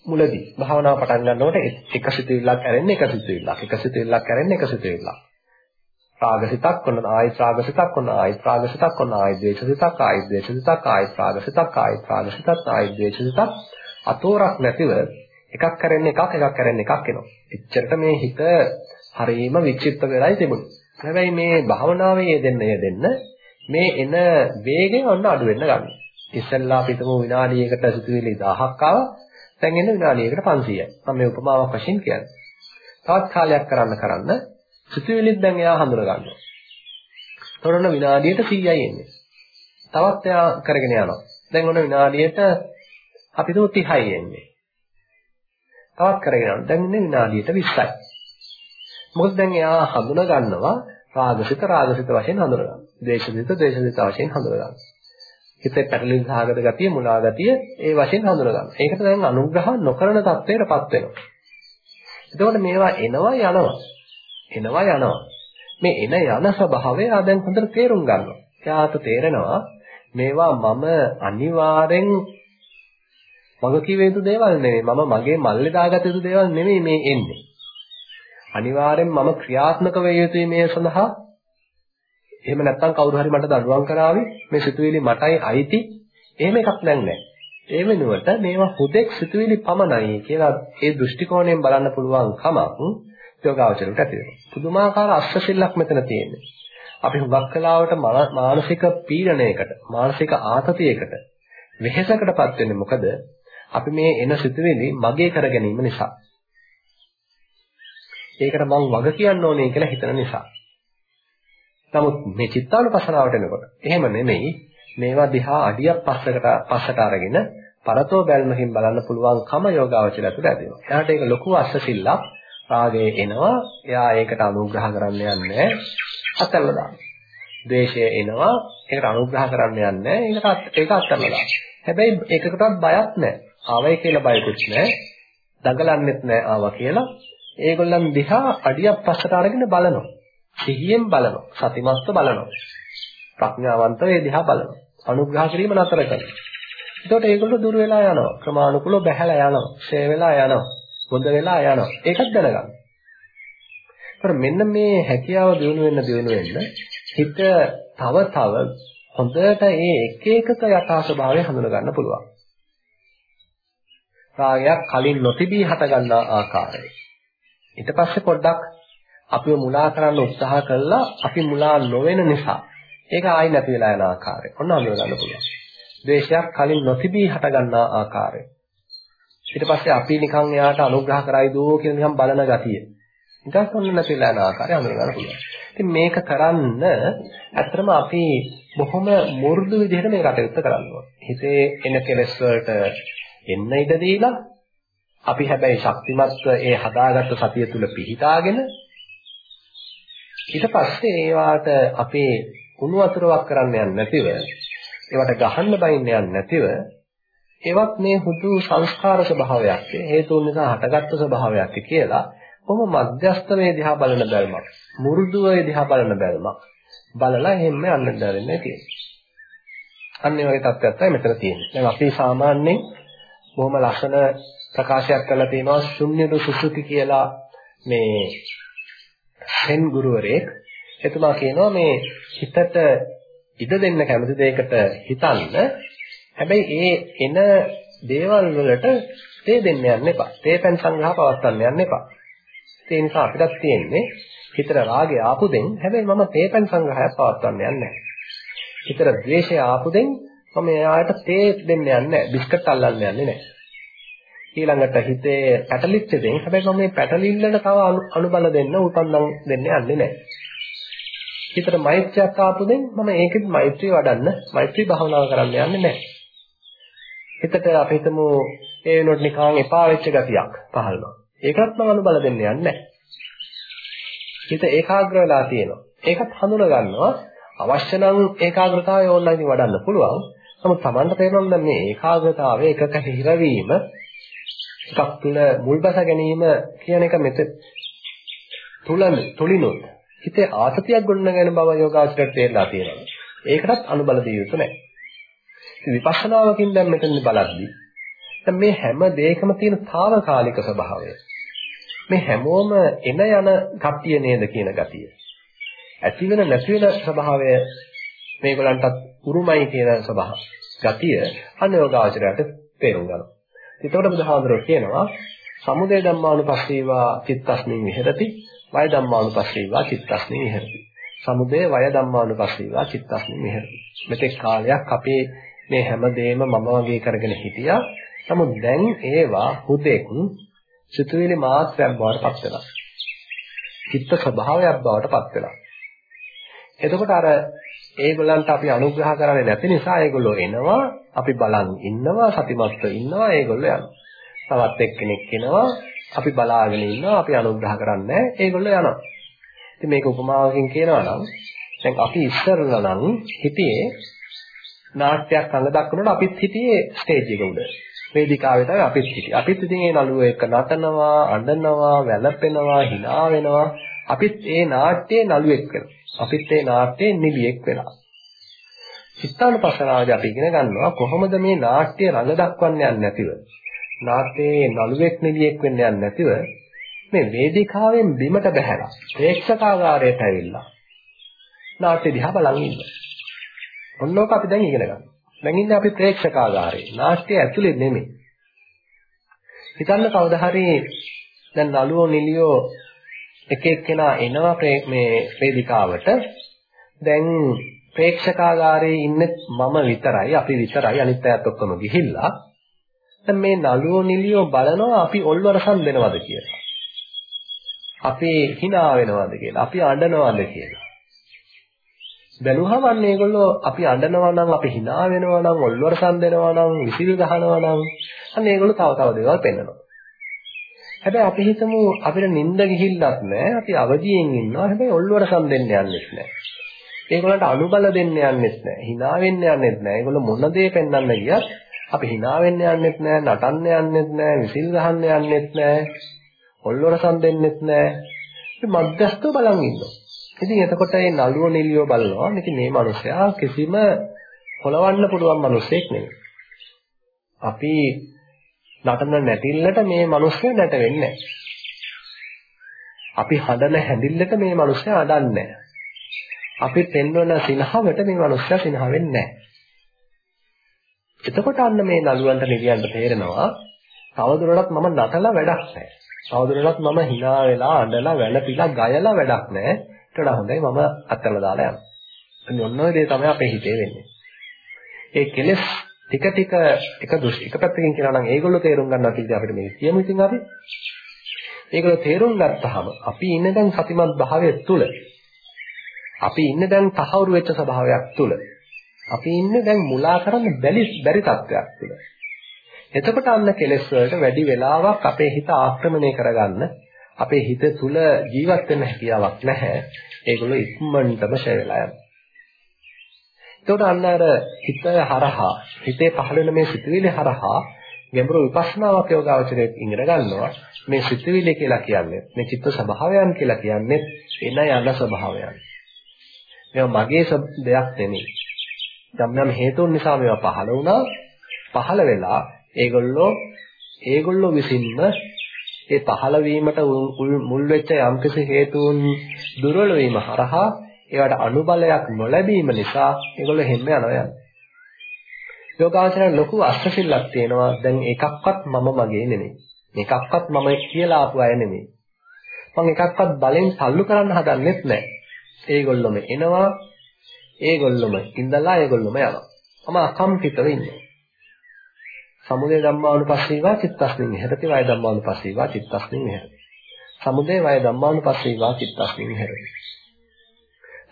මුලදී භාවනාව පටන් ගන්නකොට එක සිතුවිල්ලක් ඇරෙන්න එක සිතුවිල්ලක් එක සිතුවිල්ලක් ඇරෙන්න එක සිතුවිල්ලක්. රාගසිතක් ඔන්න ආයෙත් රාගසිතක් ඔන්න ආයෙත් රාගසිතක් ඔන්න ආයෙත් ද්වේෂසිතක් ආයෙත් ද්වේෂසිතක් ආයෙත් රාගසිතක් ආයෙත් රාගසිතක් ආයෙත් ද්වේෂසිතක් අතෝරක් නැතිව එකක් කරන්නේ එකක් එකක් කරන්නේ එකක් එනවා. එච්චරට මේ හිත හරීම විචිත්ත වෙලයි තිබුණේ. හැබැයි මේ භාවනාවේ යෙදෙන්න යෙදෙන්න මේ එන වේගය ඔන්න අඩු වෙන්න ගන්නවා. ඉස්සෙල්ලා අපි හිතමු විනාඩියකට සිතුවිලි 1000ක් ආවා. දැන් එන විනාඩියකට 500යි. මම මේ උපමාවක් වශයෙන් කියන්නේ. තවත් කාලයක් කරන්න කරන්න සිතුවිලිත් දැන් එයා හඳුන ගන්නවා. තොරණ විනාඩියට 100යි එන්නේ. තවත් එයා කරගෙන යනවා. දැන් ඔන්න විනාඩියට අපි හිතමු 30යි එන්නේ. තවත් කරගෙන යනවා. දැන් ඉන්නේ විනාඩියට 20යි. මොකද දැන් එයා හඳුන ගන්නවා රාගසිත රාගසිත වශයෙන් හඳුනගන්නවා. ද්වේෂසිත ද්වේෂසිත වශයෙන් හඳුනගන්නවා. හිතේ පැටලෙන සහගත ගතිය, මුලා ගතිය ඒ වශයෙන් හඳුනගන්නවා. ඒකට දැන් අනුග්‍රහ නොකරන තත්ත්වයටපත් වෙනවා. එතකොට මේවා එනවා යනවා. එනවා යනවා. මේ එන යන ස්වභාවය ආ දැන් හොඳට තේරුම් ගන්නවා. එයාට තේරෙනවා මේවා මම අනිවාර්යෙන් මග කිව යුතු දේවල් නෙමෙයි. මම මගේ මල්ලේ දාගත යුතු දේවල් නෙමෙයි මේ එන්නේ. අනිවාර්යෙන් මම ක්‍රියාත්මක වෙ යුතුයි මේ සඳහා. එහෙම නැත්නම් කවුරු හරි මට දඬුවම් කරાવી මේ සිතුවිලි මටයි අයිති. එහෙම එකක් නැහැ. ඒ වෙනුවට මේවා හුදෙක් සිතුවිලි පමණයි කියලා ඒ දෘෂ්ටි කෝණයෙන් බලන්න පුළුවන් කමක් යෝගාවචරයට ඇති වෙනවා. පුදුමාකාර අස්සසිල්ලක් මෙතන තියෙන්නේ. අපි හුඟක් කලාවට මානසික පීඩනයකට, මානසික ආතතියකට, වෙහෙසකටපත් වෙන්නේ මොකද? අපි මේ එන සිතුවිලි මගේ කර ගැනීම නිසා. ඒකට මං වග කියන්න ඕනේ කියලා හිතන නිසා. නමුත් මේ චිත්තානුපසනාවට එනකොට එහෙම නෙමෙයි මේවා දිහා අඩියක් පස්සකට පස්සට අරගෙන පරතෝ බැල්මකින් බලන්න පුළුවන් කම යෝගාවචරය තුළ ඇති වෙනවා. එයාට ඒක ලොකු අස්සසිල්ලක් රාගය එනවා. එයා ඒකට අනුග්‍රහ කරන්න යන්නේ අතල්ලා දානවා. ද්වේෂය එනවා. ඒකට අනුග්‍රහ කරන්න යන්නේ ඒකට ඒක අතල්ලා දානවා. හැබැයි ඒකකටවත් බයක් නැහැ. ආවයි කියලා බයකුත් නැහැ. දඟලන්නෙත් නැහැ ආවා කියලා. ඒගොල්ලන් දිහා අඩියක් පස්සට අරගෙන බලනවා. සිහියෙන් බලනවා. සතිමත්ව බලනවා. ප්‍රඥාවන්තව ඒ දිහා බලනවා. අනුග්‍රහ කිරීම නතර කරනවා. එතකොට ඒගොල්ලෝ දුර වෙලා යනවා. ක්‍රමානුකූලව බැහැලා යනවා. ෂේ වෙලා යනවා. බොඳ වෙලා යනවා. ඒකත් දැනගන්න. ඒතර මෙන්න මේ හැකියාව දිනු වෙන්න දිනු වෙන්න හිත තව තව හොඳට මේ එක එකක යථා ස්වභාවය හඳුන ගන්න පුළුවන්. රාගයක් කලින් නොතිබී හට ගන්නා ආකාරය. ඊට පස්සේ පොඩ්ඩක් අපිව මුලා කරන්න උත්සාහ කළා අපි මුලා නොවන නිසා ඒක ආයි නැති වෙලා යන ආකාරය. ඔන්න අඳුර ගන්න පුළුවන්. ද්වේෂයක් කලින් නොතිබී හට ගන්නා ආකාරය. ඊට පස්සේ අපි නිකන් එයාට අනුග්‍රහ කරයි දෝ කියන නිකන් බලන ගතිය. නිකන් ඔන්න නැති වෙලා යන ආකාරය අඳුර ගන්න පුළුවන්. ඉතින් මේක කරන්න ඇත්තටම අපි බොහොම මු르දු විදිහට මේ කටයුත්ත කරන්න ඕනේ. හිතේ එන කෙලෙස් වලට එන්න ඉඩ දීලා අපි හැබැයි ශක්තිමත්ව ඒ හදාගත්ත සතිය තුල පිහිටාගෙන ඊට පස්සේ ඒවාට අපේ උණු වතුරක් කරන්න යන්නේ නැතිව ඒවට ගහන්න බයින්න යන්නේ නැතිව ඒවත් මේ හුදු සංස්කාර ස්වභාවයක් හේතුන් නිසා හටගත්තු ස්වභාවයක් කියලා කොහොම මධ්‍යස්ත මේ දිහා බලන බැල්මක් මුරුදුව ඒ දිහා බලන බැල්මක් බලලා එහෙම යන්න දරන්නේ තියෙන්නේ. අන්න ඒ වගේ තත්ත්වයක් තමයි මෙතන තියෙන්නේ. දැන් අපි සාමාන්‍යයෙන් බොහොම ලස්සන ප්‍රකාශයක් කරලා තියෙනවා ශුන්‍යද සුසුති කියලා මේ සෙන් ගුරුවරයෙක් එතුමා කියනවා මේ හිතට ඉඩ දෙන්න කැමති දෙයකට හිතන්න හැබැයි ඒ එන දේවල් වලට තේ දෙන්න යන්න එපා. තේපෙන් සංග්‍රහ පවත්වන්න යන්න එපා. ඒ නිසා අපිටත් තියෙන්නේ හිතට රාගය ආපු දෙන් හැබැයි මම තේපෙන් සංග්‍රහයක් පවත්වන්න යන්නේ නැහැ. හිතට ද්වේෂය ආපු දෙන් මම එයාට තේ දෙන්න යන්නේ නැහැ. බිස්කට් අල්ලන්න යන්නේ නැහැ. ඊළඟට හිතේ පැටලිච්ච දෙයින් හැබැයි මම මේ පැටලිල්ලට තව අනුබල දෙන්න උපන්නම් දෙන්න යන්නේ නැහැ. හිතට මෛත්‍රියක් ආපුදෙන් මම ඒකෙත් මෛත්‍රිය වඩන්න මෛත්‍රී භාවනාව කරන්න යන්නේ නැහැ. හිතට අපි හිතමු ඒ වෙනකොට නිකන් එපා වෙච්ච ගතියක් පහළනවා. ඒකත් මම අනුබල දෙන්න යන්නේ නැහැ. හිත ඒකාග්‍ර වෙලා තියෙනවා. ඒකත් හඳුන ගන්නවා. අවශ්‍ය නම් ඒකාග්‍රතාවය ඕනනම් ඉතින් වඩන්න පුළුවන්. නමුත් Tamanට තේරෙනවා දැන් මේ ඒකාග්‍රතාවය එකක හිරවීම එකක් තුළ මුල්බස ගැනීම කියන එක මෙත තුලන තුලිනුත් හිතේ ආසතියක් ගොඩනගෙන බව යෝගාචරයට තේරලා තියෙනවා. ඒකටත් අනුබල දිය යුතු නැහැ. ඉතින් විපස්සනාවකින් දැන් මෙතන බලද්දී දැන් මේ හැම දෙයකම තියෙන తాවකාලික ස්වභාවය. මේ හැමෝම එන යන කප්පිය නේද කියන ගතිය. ඇති වෙන නැති වෙන ස්වභාවය මේගලන්ටත් උරුමයි කියන ස්වභාව. ගතිය අන්න යෝගාචරයට තේරුම් ගන්නවා. එතකොට බුදුහාමුදුරුවෝ කියනවා සමුදය ධම්මානුපස්සීවා චිත්තස්මින් විහෙරති වය ධම්මානුපස්සීවා චිත්තස්මින් විහෙරති. සමුදය වය ධම්මානුපස්සීවා චිත්තස්මින් විහෙරති. මෙතෙක් කාලයක් අපේ මේ හැමදේම මම වගේ කරගෙන හිටියා. නමුත් දැන් ඒවා හුදෙක් සිතුවිලි මාත්‍රයක් බවට පත් වෙනවා. චිත්ත ස්වභාවයක් බවට පත් වෙනවා. එතකොට අර ඒගොල්ලන්ට අපි අනුග්‍රහ කරන්නේ නැති නිසා ඒගොල්ලෝ එනවා අපි බලන් ඉන්නවා සතිමත්ව ඉන්නවා ඒගොල්ලෝ යනවා. තවත් එක්කෙනෙක් එනවා අපි බලාගෙන ඉන්නවා අපි අනුග්‍රහ කරන්නේ ඒගොල්ලෝ යනවා. ඉතින් මේක උපමාවකින් කියනවා නම් දැන් අපි ඉස්සරලා නම් හිතියේ නාට්‍යයක් අඟ දක්වනකොට අපිත් හිතියේ ස්ටේජ් එක උඩ. වේදිකාවේ තමයි අපිත් හිටියේ. අපිත් ඉතින් ඒ නළුව එක්ක නටනවා, අඬනවා, වැළපෙනවා, hina වෙනවා. අපිත් ඒ නාට්‍යයේ නළුවෙක් වෙනවා. අපිත් ඒ නාට්‍යයේ නිලියෙක් වෙනවා. චිත්තානුපස්සනාවදී අපි ඉගෙන ගන්නවා කොහොමද මේ නාට්‍ය රඟ දක්වන්න යන්නේ නැතිව නාට්‍යයේ නළුවෙක් නිලියෙක් වෙන්න යන්නේ නැතිව මේ වේදිකාවෙන් බිමට බහැලා ප්‍රේක්ෂකාගාරයට ඇවිල්ලා නාට්‍ය දිහා බලන් ඉන්නවා. ඔන්නෝක අපි දැන් ඉගෙන ගන්නවා. දැන් ඉන්නේ අපි ප්‍රේක්ෂකාගාරේ. නාට්‍ය ඇතුලේ නෙමෙයි. හිතන්න කවදා හරි දැන් නළුවෝ නිලියෝ එක එක්කෙනා එනවා මේ වේදිකාවට. දැන් ප්‍රේක්ෂකාගාරයේ ඉන්නේ මම විතරයි, අපි විතරයි, අනිත් අයත් ඔක්කොම ගිහිල්ලා. දැන් මේ නළුවෝ නිලියෝ බලනවා අපි ඔල්වරසන් දෙනවද කියලා. අපි hina වෙනවද කියලා, අපි අඬනවද කියලා. බැලුවම අන්න ඒගොල්ලෝ අපි අඬනවා නම් අපි hina වෙනවා නම් ඔල්වරසන් දෙනවා නම් විසිල් ගහනවා නම් අන්න ඒගොල්ලෝ තව තව දේවල් පෙන්වනවා. හැබැයි අපි හිතමු අපිට නිින්ද ගිහිල්ලත් නැහැ අපි අවදියෙන් ඉන්නවා හැබැයි ඔල්වරසන් දෙන්න යන්නෙත් නැහැ. ඒගොල්ලන්ට අනුබල දෙන්න යන්නෙත් නැහැ. hina වෙන්න යන්නෙත් නැහැ. ඒගොල්ලෝ මොන දේ පෙන්වන්න ගියත් අපි hina වෙන්න යන්නෙත් නැහැ, නටන්න යන්නෙත් නැහැ, විසිල් ගහන්න යන්නෙත් නැහැ, ඔල්වරසන් දෙන්නෙත් නැහැ. ඉතින් මධ්‍යස්ථව බලන් ඉන්නවා. ඉතින් එතකොට මේ නළුව නිලියෝ බලනවා. ඉතින් මේ මිනිසයා කිසිම හොලවන්න පුළුවන් මිනිසෙක් නෙවෙයි. අපි නටන නැටිල්ලට මේ මිනිස්සයා නැට වෙන්නේ අපි හඬන හැඳිල්ලට මේ මිනිස්සයා අඬන්නේ අපි පෙන්වන සිනහවට මේ මිනිස්සයා සිනහ වෙන්නේ එතකොට අන්න මේ නළුවන්ට නිලියන්ට තේරෙනවා තවදුරටත් මම නටලා වැඩක් නැහැ. තවදුරටත් මම hina වෙලා අඬලා වැළපිලා ගයලා වැඩක් නැහැ. ඊට වඩා හොඳයි මම අත්හැරලා දාලා යනවා. අන්න ඔන්න ඔය දේ තමයි අපේ හිතේ වෙන්නේ. ඒ කෙලෙස් ටික ටික එක දෘෂ්ටි එක පැත්තකින් කියනවා නම් ඒගොල්ලෝ තේරුම් ගන්නවා කියලා අපිට මේ කියමු ඉතින් අපි. ඒගොල්ලෝ තේරුම් ගත්තාම අපි ඉන්නේ දැන් සතිමත් භාවය තුල. අපි ඉන්නේ දැන් තහවුරු වෙච්ච ස්වභාවයක් තුල. අපි ඉන්නේ දැන් මුලා කරන්න බැරි බැරි තත්ත්වයක් තුල. එතකොට අන්න කෙලෙස් වලට වැඩි වෙලාවක් අපේ හිත ආක්‍රමණය කරගන්න අපේ හිත තුල ජීවත් වෙන්න හැකියාවක් නැහැ. ඒගොල්ලෝ ඉක්මනටම ෂය වෙලා යනවා. එතකොට අන්න අර හිත හරහා හිතේ පහළ වෙන මේ සිතුවිලි හරහා ගැඹුරු විපස්සනාවක් යෝගාවචරයේ ඉගෙන ගන්නවා. මේ සිතුවිලි කියලා කියන්නේ මේ චිත්ත ස්වභාවයන් කියලා කියන්නේ එන යන ස්වභාවයන්. මේවා මගේ දෙයක් නෙමෙයි. යම් යම් හේතුන් නිසා මේවා පහළ වුණා. පහළ වෙලා ඒගොල්ලෝ ඒගොල්ලෝ විසින්ම ඒ පහළ වීමට මුල් වෙච්ච යම්කිසි හේතුන් දුර්වල වීම හරහා ඒවට අනුබලයක් නොලැබීම නිසා ඒගොල්ලෝ හැම යනවා යන්නේ. යෝගාචරය ලොකු අස්තසිල්ලක් තියෙනවා. දැන් එකක්වත් මම මගේ නෙමෙයි. එකක්වත් මම කියලා ආපු අය නෙමෙයි. මම එකක්වත් බලෙන් තල්ලු කරන්න හදන්නෙත් නැහැ. ඒගොල්ලොම එනවා. ඒගොල්ලොම ඉඳලා ඒගොල්ලොම යනවා. මම අකම්පිතව ඉන්නවා. සමුදය ධම්මානුපස්සීවා චිත්තස්මින් විහෙරති වය ධම්මානුපස්සීවා චිත්තස්මින් විහෙරති. සමුදය වය ධම්මානුපස්සීවා චිත්තස්මින් විහෙරති.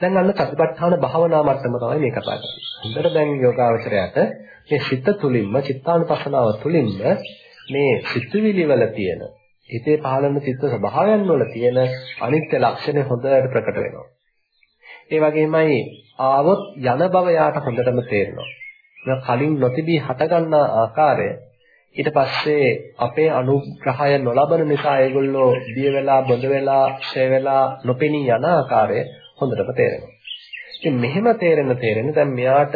දැන් අන්න සතිපට්ඨාන භාවනා මට්ටම තමයි මේ කතා කරන්නේ. හොඳට දැන් යෝගාවචරයට මේ සිත තුලින්ම චිත්තානුපස්සනාව තුලින්ම මේ සිතුවිලි වල තියෙන හිතේ පහළන චිත්ත ස්වභාවයන් වල තියෙන අනිත්‍ය ලක්ෂණ හොඳට ප්‍රකට වෙනවා. ඒ වගේමයි ආවොත් යන බව යාට හොඳටම තේරෙනවා. කලින් නොතිබී හටගන්නා ආකාරය ඊට පස්සේ අපේ අනුග්‍රහය නොලබන නිසා ඒගොල්ලෝ බිය වෙලා බොඳ වෙලා ෂේ වෙලා නොපෙනී යන ආකාරය හොඳටම තේරෙනවා. ඉතින් මෙහෙම තේරෙන තේරෙන දැන් මෙයාට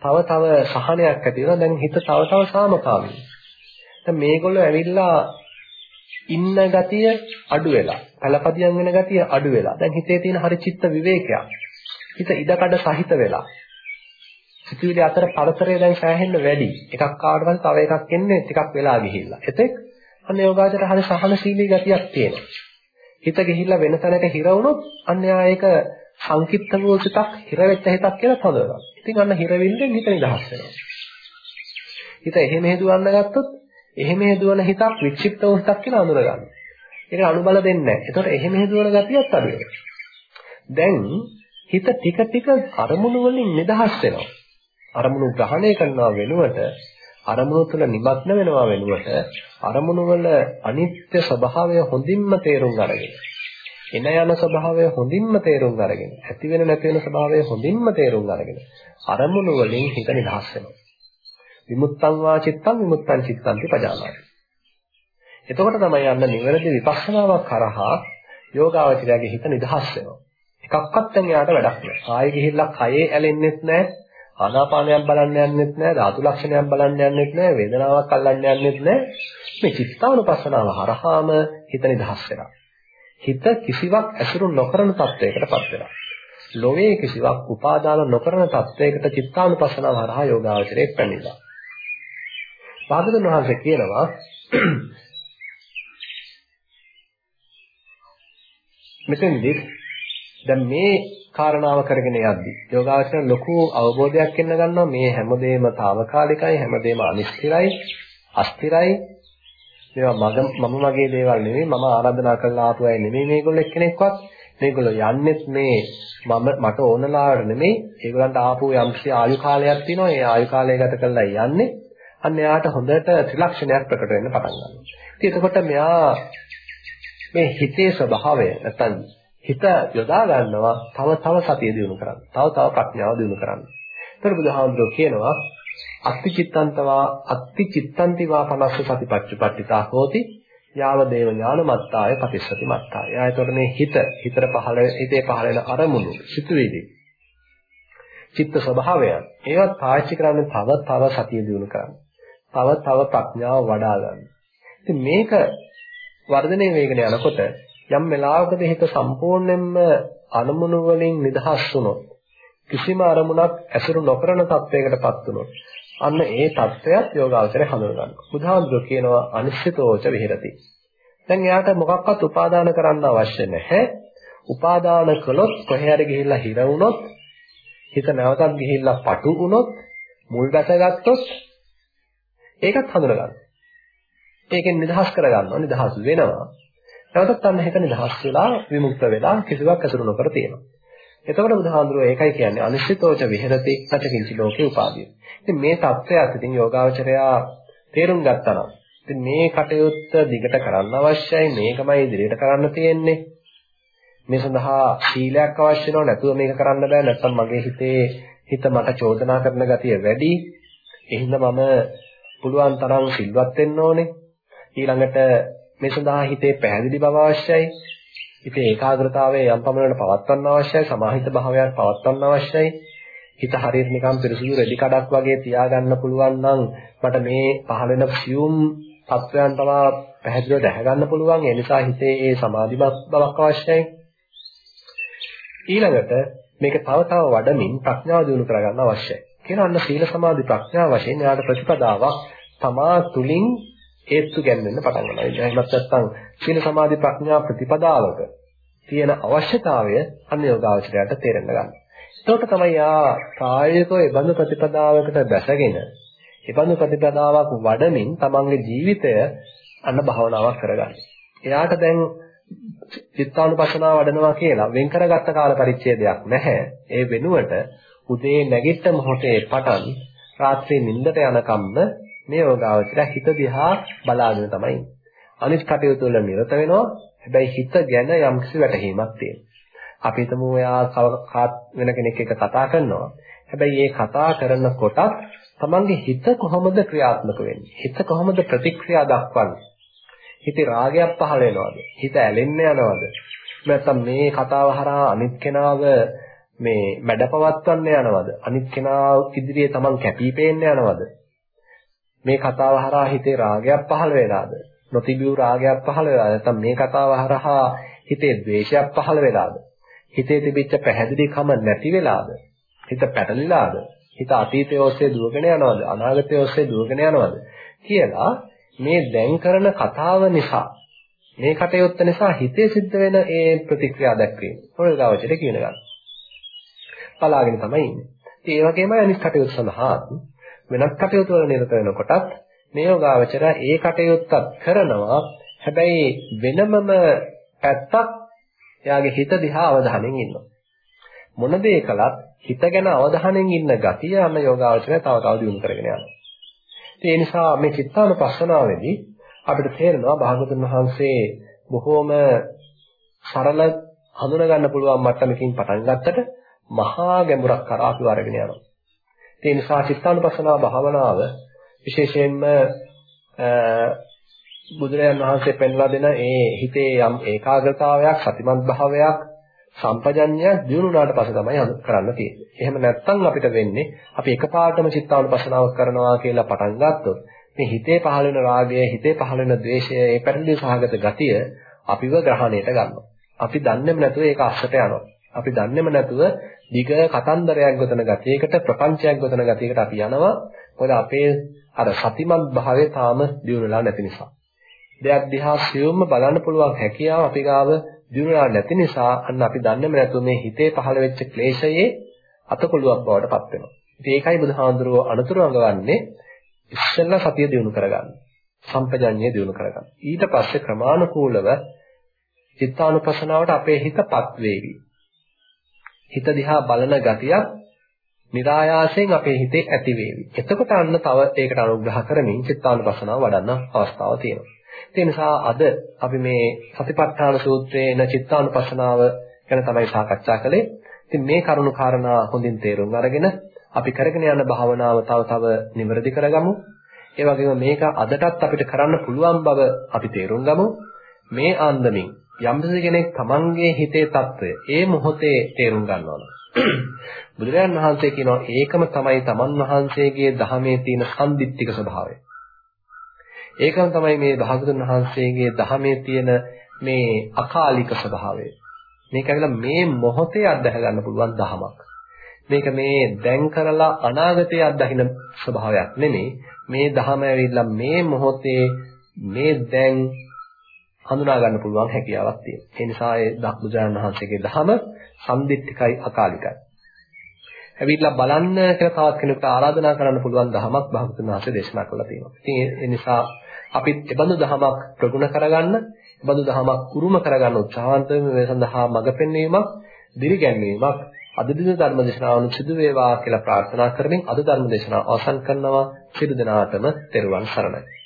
තව තව සහනයක් ඇති වෙනවා. දැන් හිත තව තව සාමකාමී. දැන් මේගොල්ලෝ ඇවිල්ලා ඉන්න ගතිය අඩු වෙලා, පළපදියම් වෙන ගතිය අඩු වෙලා. දැන් හිතේ තියෙන හරි චිත්ත විවේකයක්. හිත ඉඩකඩ සහිත වෙලා. සිතුවිලි අතර පරතරය දැන් සෑහෙන්න වැඩි. එකක් ආවට පස්සේ තව එකක් එන්නේ ටිකක් වෙලා ගිහිල්ලා. එතෙක් අන්න යෝගාචර හරි සහනශීලී ගතියක් තියෙනවා. හිත ගිහිල්ලා වෙන තැනක හිර වුණොත් අන්න යා ඒක සංකිට්ත වූ සිතක් හිර වෙච්ච හිතක් කියලා හඳුනනවා. ඉතින් අන්න හිරවිල්ලෙන් හිත නිදහස් වෙනවා. හිත එහෙම හේදුවන්න ගත්තොත් එහෙම හේදුවන හිතක් වික්ෂිප්ත වූ හිතක් කියලා අඳුරගන්න. ඒක අනුබල දෙන්නේ නැහැ. ඒතකොට එහෙම හේදුවන ගතියත් අඩු දැන් හිත ටික ටික අරමුණු වලින් නිදහස් වෙනවා. අරමුණු ග්‍රහණය කරනවා වෙනුවට අරමුණු තුළ නිමග්න වෙනවා වෙනුවට අරමුණු වල අනිත්‍ය ස්වභාවය හොඳින්ම තේරුම් අරගෙන එන යන ස්වභාවය හොඳින්ම තේරුම් අරගෙන ඇති වෙන නැති වෙන ස්වභාවය හොඳින්ම තේරුම් අරගෙන අරමුණු වලින් හිත නිදහස් වෙනවා. විමුක්තං වා චිත්තං විමුක්තං චිත්තං පජානාති. එතකොට තමයි යන්න නිවැරදි විපස්සනාවක් කරහා යෝගාවචරයේ හිත නිදහස් වෙනවා. එකක්වත් දැන් යාට වැඩක් නෑ ආයෙ ගිහිල්ලා කයේ ඇලෙන්නෙත් නෑ ආනාපානයක් බලන්න යන්නෙත් නෑ ධාතු ලක්ෂණයක් බලන්න යන්නෙත් නෑ වේදනාවක් අල්ලන්න යන්නෙත් නෑ මේ චිත්තානුපස්සනාව හරහාම හිත නිදහස් වෙනවා. හිත කිසිවක් ඇසුරු නොකරන තත්වයකටපත් වෙනවා. ලෝකයේ කිසිවක් උපාදාන නොකරන තත්වයකට චිත්තානුපස්සනාව හරහා යෝගාවචරයේ පැමිණෙනවා. පාදකන වහන්සේ කියනවා මෙතෙන්දී දැන් මේ කාරණාව කරගෙන යද්දි යෝගාවචර ලොකු අවබෝධයක් එන්න ගන්නවා. මේ හැමදේම తాවකාලිකයි හැමදේම අනිශ්චිතයි අස්තිරයි මේවා මම මගේ දේවල් නෙමෙයි මම ආරාධනා කරලා ආපු අය නෙමෙයි මේගොල්ලෝ එක්කෙනෙක්වත්. මේගොල්ලෝ යන්නෙත් මේ මම මට ඕනලාවට නෙමෙයි. ඒගොල්ලන්ට ආපු යම්කිසි ආයු කාලයක් තියෙනවා. ඒ ආයු කාලය ගත කරලා යන්නේ. අන්න එයාට හොඳට ත්‍රිලක්ෂණයක් ප්‍රකට වෙන්න පටන් ගන්නවා. ඉතින් එතකොට මෙයා මේ හිතේ ස්වභාවය නැත්නම් හිත යොදා ගන්නවා. තව තව සතිය දිනු කරන්න. තව තව ප්‍රඥාව දිනු කරන්න. ඒතර බුදුහාමුදුරුවෝ කියනවා අත්ති චිත්තන්තවා අත්ති චිත්තන්තිවා පනස්ස සතිපච්චුපට්ඨිතා හෝති යාව දේව ඥාන මත්තාය පතිස්සති මත්තාය. එයාට මේ හිත හිතට පහළ හිතේ පහළ වෙන අරමුණු සිතුවිලි චිත්ත ස්වභාවයන් ඒවත් පාවිච්චි කරන්නේ තව තව සතිය දිනු කරන්න. තව තව ප්‍රඥාව වඩා ගන්න. ඉතින් මේක වර්ධනය වෙගෙන යනකොට යම් වෙලාවකද හිත සම්පූර්ණයෙන්ම අරමුණු වලින් නිදහස් වුණොත් කිසිම අරමුණක් ඇසුරු නොකරන තත්වයකටපත් වුණොත් අන්න ඒ தත්වයක් යෝගාවචරය හඳුනගන්නවා. බුදුහාමුදුරුවෝ කියනවා අනිශ්චිතෝච විහෙරති. දැන් එයාට මොකක්වත් උපාදාන කරන්න අවශ්‍ය නැහැ. උපාදාන කළොත් කොහේ හරි ගිහිල්ලා හිර වුණොත් හිත නැවතත් ගිහිල්ලා පටු වුණොත් මුල් ගැසගත්තොත් ඒකත් හඳුනගන්න. ඒකෙන් නිදහස් කරගන්නවා නිදහස් වෙනවා. නැවතත් අන්න හිත නිදහස් වෙලා විමුක්ත වෙලා කිසිවක් ඇසුරු නොකර තියෙනවා. එතකොට බුදුහාඳුරෝ ඒකයි කියන්නේ අනිශ්චිතෝච විහෙරති සතකින්චි ලෝකේ උපාදිය. ඉතින් මේ தත්වයක් ඉතින් යෝගාවචරයා තේරුම් ගත්තා නම් ඉතින් මේ කටයුත්ත දිගට කරන්න අවශ්‍යයි මේකමයි ඉදිරියට කරන්න තියෙන්නේ. මේ සඳහා සීලයක් අවශ්‍ය වෙනව නැතුව මේක කරන්න බෑ නැත්නම් මගේ හිතේ හිත මට චෝදනා කරන ගතිය වැඩි. එහෙනම් මම පුළුවන් තරම් සිල්වත් වෙන්න ඕනේ. ඊළඟට මේ සඳහා හිතේ පැහැදිලි බව අවශ්‍යයි. හිතේ ඒකාග්‍රතාවය යම් පමණකට පවත්වන්න අවශ්‍යයි. සමාහිත භාවයක් පවත්වන්න අවශ්‍යයි. හිත හරියට නිකම් පිරිසිදු රෙදි කඩක් වගේ තියාගන්න පුළුවන් නම් මට මේ පහළ වෙන සියුම් තත්වයන් තමයි පැහැදිලිව දැක ගන්න පුළුවන්. ඒ නිසා හිතේ ඒ සමාධිමත් බවක් අවශ්‍යයි. ඊළඟට මේක තව තව වඩමින් ප්‍රඥාව දියුණු කරගන්න අවශ්‍යයි. කියන අන්න සීල සමාධි ප්‍රඥා වශයෙන් යාට ප්‍රතිපදාවක් තමා තුලින් හේතු ගැන්වෙන්න පටන් ගන්නවා. එහෙමත් නැත්නම් සීල සමාධි ප්‍රඥා ප්‍රතිපදාවක තියෙන අවශ්‍යතාවය අන්න යෝගාවචරයට තේරෙන්න ගන්නවා. එතකොට තමයි යා ප්‍රායෝගිකව ඒ බඳු ප්‍රතිපදාවකට බැසගෙන ඒ බඳු ප්‍රතිපදාවක් වඩමින් තමන්ගේ ජීවිතය අන්න භාවනාවක් කරගන්නේ. එයාට දැන් චිත්තානුපස්සනාව වඩනවා කියලා වෙන් කරගත්ත කාල පරිච්ඡේදයක් නැහැ. ඒ වෙනුවට උදේ නැගිට මොහොතේ පටන් රාත්‍රියේ නිින්දට යනකම්ම මේ යෝගාවචර හිත දිහා බලාගෙන තමයි අනිත් කටයුතු වල නිරත වෙනවා. හැබැයි හිත ගැන යම්කිසි වැටහීමක් තියෙනවා. අපි හිතමු එයා කාත් වෙන කෙනෙක් එක්ක කතා කරනවා. හැබැයි මේ කතා කරනකොට තමන්ගේ හිත කොහොමද ක්‍රියාත්මක වෙන්නේ? හිත කොහොමද ප්‍රතික්‍රියා දක්වන්නේ? හිතේ රාගයක් පහළ වෙනවද? හිත ඇලෙන්න යනවද? නැත්නම් මේ කතාව හරහා අනිත් කෙනාව මේ මැඩපවත්වන්න යනවද? අනිත් කෙනා ඉදිරියේ තමන් කැපී පේන්න යනවද? මේ කතාව හරහා හිතේ රාගයක් පහළ වෙලාද? නොතිබූ රාගයක් පහළ වෙලාද? නැත්නම් මේ කතාව හරහා හිතේ ද්වේෂයක් පහළ වෙලාද? හිතේ තිබිච්ච පැහැදිලිකම නැති වෙලාද? හිත පැටලිලාද? හිත අතීතයේ ඔස්සේ දුවගෙන යනවද? අනාගතයේ ඔස්සේ දුවගෙන යනවද? කියලා මේ දැන් කරන කතාව නිසා මේ කටයුත්ත නිසා හිතේ සිද්ධ වෙන ඒ ප්‍රතික්‍රියා දැක්වීම. පොළගාවචරේ කියන ගන්න. බලාගෙන තමයි ඉන්නේ. ඉතින් ඒ වගේමයි අනිත් කටයුතු සඳහා වෙනත් කටයුතු වල නිරත වෙනකොටත් මේ යෝගාවචර ඒ කටයුත්තත් කරනවා. හැබැයි වෙනමම පැත්තක් එයාගේ හිත දිහා අවධානයෙන් ඉන්නවා. මොන දේ කළත් හිත ගැන අවධානයෙන් ඉන්න ගතිය අන්න යෝගාවචරය තව තව දියුණු කරගෙන යනවා. ඒ නිසා මේ චිත්තානුපස්සනාවේදී අපිට තේරෙනවා භාගතුන් වහන්සේ බොහෝම සරල හඳුනා ගන්න පුළුවන් මට්ටමකින් පටන් ගත්තට මහා ගැඹුරක් කරා අපි වරගෙන යනවා. ඒ නිසා චිත්තානුපස්සනා භාවනාව විශේෂයෙන්ම බුදුරජාණන් වහන්සේ පෙන්වා දෙන ඒ හිතේ යම් ඒකාග්‍රතාවයක් සතිමත් භාවයක් සම්පජඤ්ඤය දිනුනාට පස්සේ තමයි කරන්න තියෙන්නේ. එහෙම නැත්නම් අපිට වෙන්නේ අපි එකපාරටම චිත්තානුපස්සනාව කරනවා කියලා පටන් ගත්තොත් මේ හිතේ පහළ වෙන රාගය, හිතේ පහළ වෙන ද්වේෂය, ඒ පැටලී සහගත ගතිය අපිව ග්‍රහණයට ගන්නවා. අපි දන්නේම නැතුව ඒක අස්සට යනවා. අපි දන්නේම නැතුව දිග කතන්දරයක් ගොතන ගතියකට ප්‍රපංචයක් ගොතන ගතියකට අපි යනවා. මොකද අපේ අර සතිමත් භාවය තාම දියුණුලා නැති නිසා. දෙයක් දිහා සියුම්ම බලන්න පුළුවන් හැකියාව අපි ගාව දිනුනා නැති නිසා අන්න අපි දන්නේම නැතුව මේ හිතේ පහළ වෙච්ච ක්ලේශයේ අතකොළුවක් බවට පත් වෙනවා. ඉතින් ඒකයි බුදුහාඳුරෝ අනුතුරු අඟවන්නේ ඉස්සෙල්ලා සතිය දිනු කරගන්න. සම්පජඤ්ඤය දිනු කරගන්න. ඊට පස්සේ ක්‍රමානුකූලව චිත්තානුපසනාවට අපේ හිතපත් වේවි. හිත දිහා බලන ගතියක් નિરાයාසයෙන් අපේ හිතේ ඇති වේවි. එතකොට අන්න තව ඒකට අනුග්‍රහ කරමින් චිත්තානුපසනාව වඩන්න අවස්ථාව තියෙනවා. ඒ නිසා අද අපි මේ සතිපට්ඨාන සූත්‍රයේ එන චිත්තානුපස්සනාව ගැන තමයි සාකච්ඡා කළේ. ඉතින් මේ කරුණු කාරණා හොඳින් තේරුම් අරගෙන අපි කරගෙන යන භාවනාව තව තව නිවැරදි කරගමු. ඒ වගේම මේක අදටත් අපිට කරන්න පුළුවන් බව අපි තේරුම් ගමු. මේ ආන්දමින් යම්කිසි කෙනෙක් තමන්ගේ හිතේ తত্ত্বය ඒ මොහොතේ තේරුම් ගන්නවා. බුදුරජාන් වහන්සේ කියනවා ඒකම තමයි තමන් වහන්සේගේ ධහමේ තියෙන සම්දිත්තික ස්වභාවය. ඒකම තමයි මේ භාගතුන් වහන්සේගේ ධහමේ තියෙන මේ අකාලික ස්වභාවය. මේක ඇවිල්ලා මේ මොහොතේ අත්දැක ගන්න පුළුවන් ධහමක්. මේක මේ දැන් කරලා අනාගතයේ අත්දකින්න ස්වභාවයක් නෙමෙයි. මේ ධහම ඇවිල්ලා මේ මොහොතේ මේ දැන් හඳුනා ගන්න පුළුවන් හැකියාවක් තියෙනවා. ඒ නිසා ඒ බුදුරජාණන් වහන්සේගේ ධහම සම්දිත්තිකයි අකාලිකයි. ඇවිල්ලා බලන්න කියලා තවත් කෙනෙකුට ආරාධනා කරන්න පුළුවන් ධමයක් භාගතුන් වහන්සේ දේශනා කළා තියෙනවා. ඉතින් ඒ නිසා අපි ඒබඳු දහමක් ප්‍රගුණ කරගන්න, ඒබඳු දහමක් උරුම කරගන්න උත්සාහන්ත මේ සඳහා මඟ පෙන්වීමක්, දිරිගැන්වීමක් අද දින ධර්ම දේශනාවන සිදු වේවා කියලා ප්‍රාර්ථනා කරමින් අද ධර්ම දේශනාව අවසන් කරනවා. සියලු දෙනාටම තෙරුවන් සරණයි.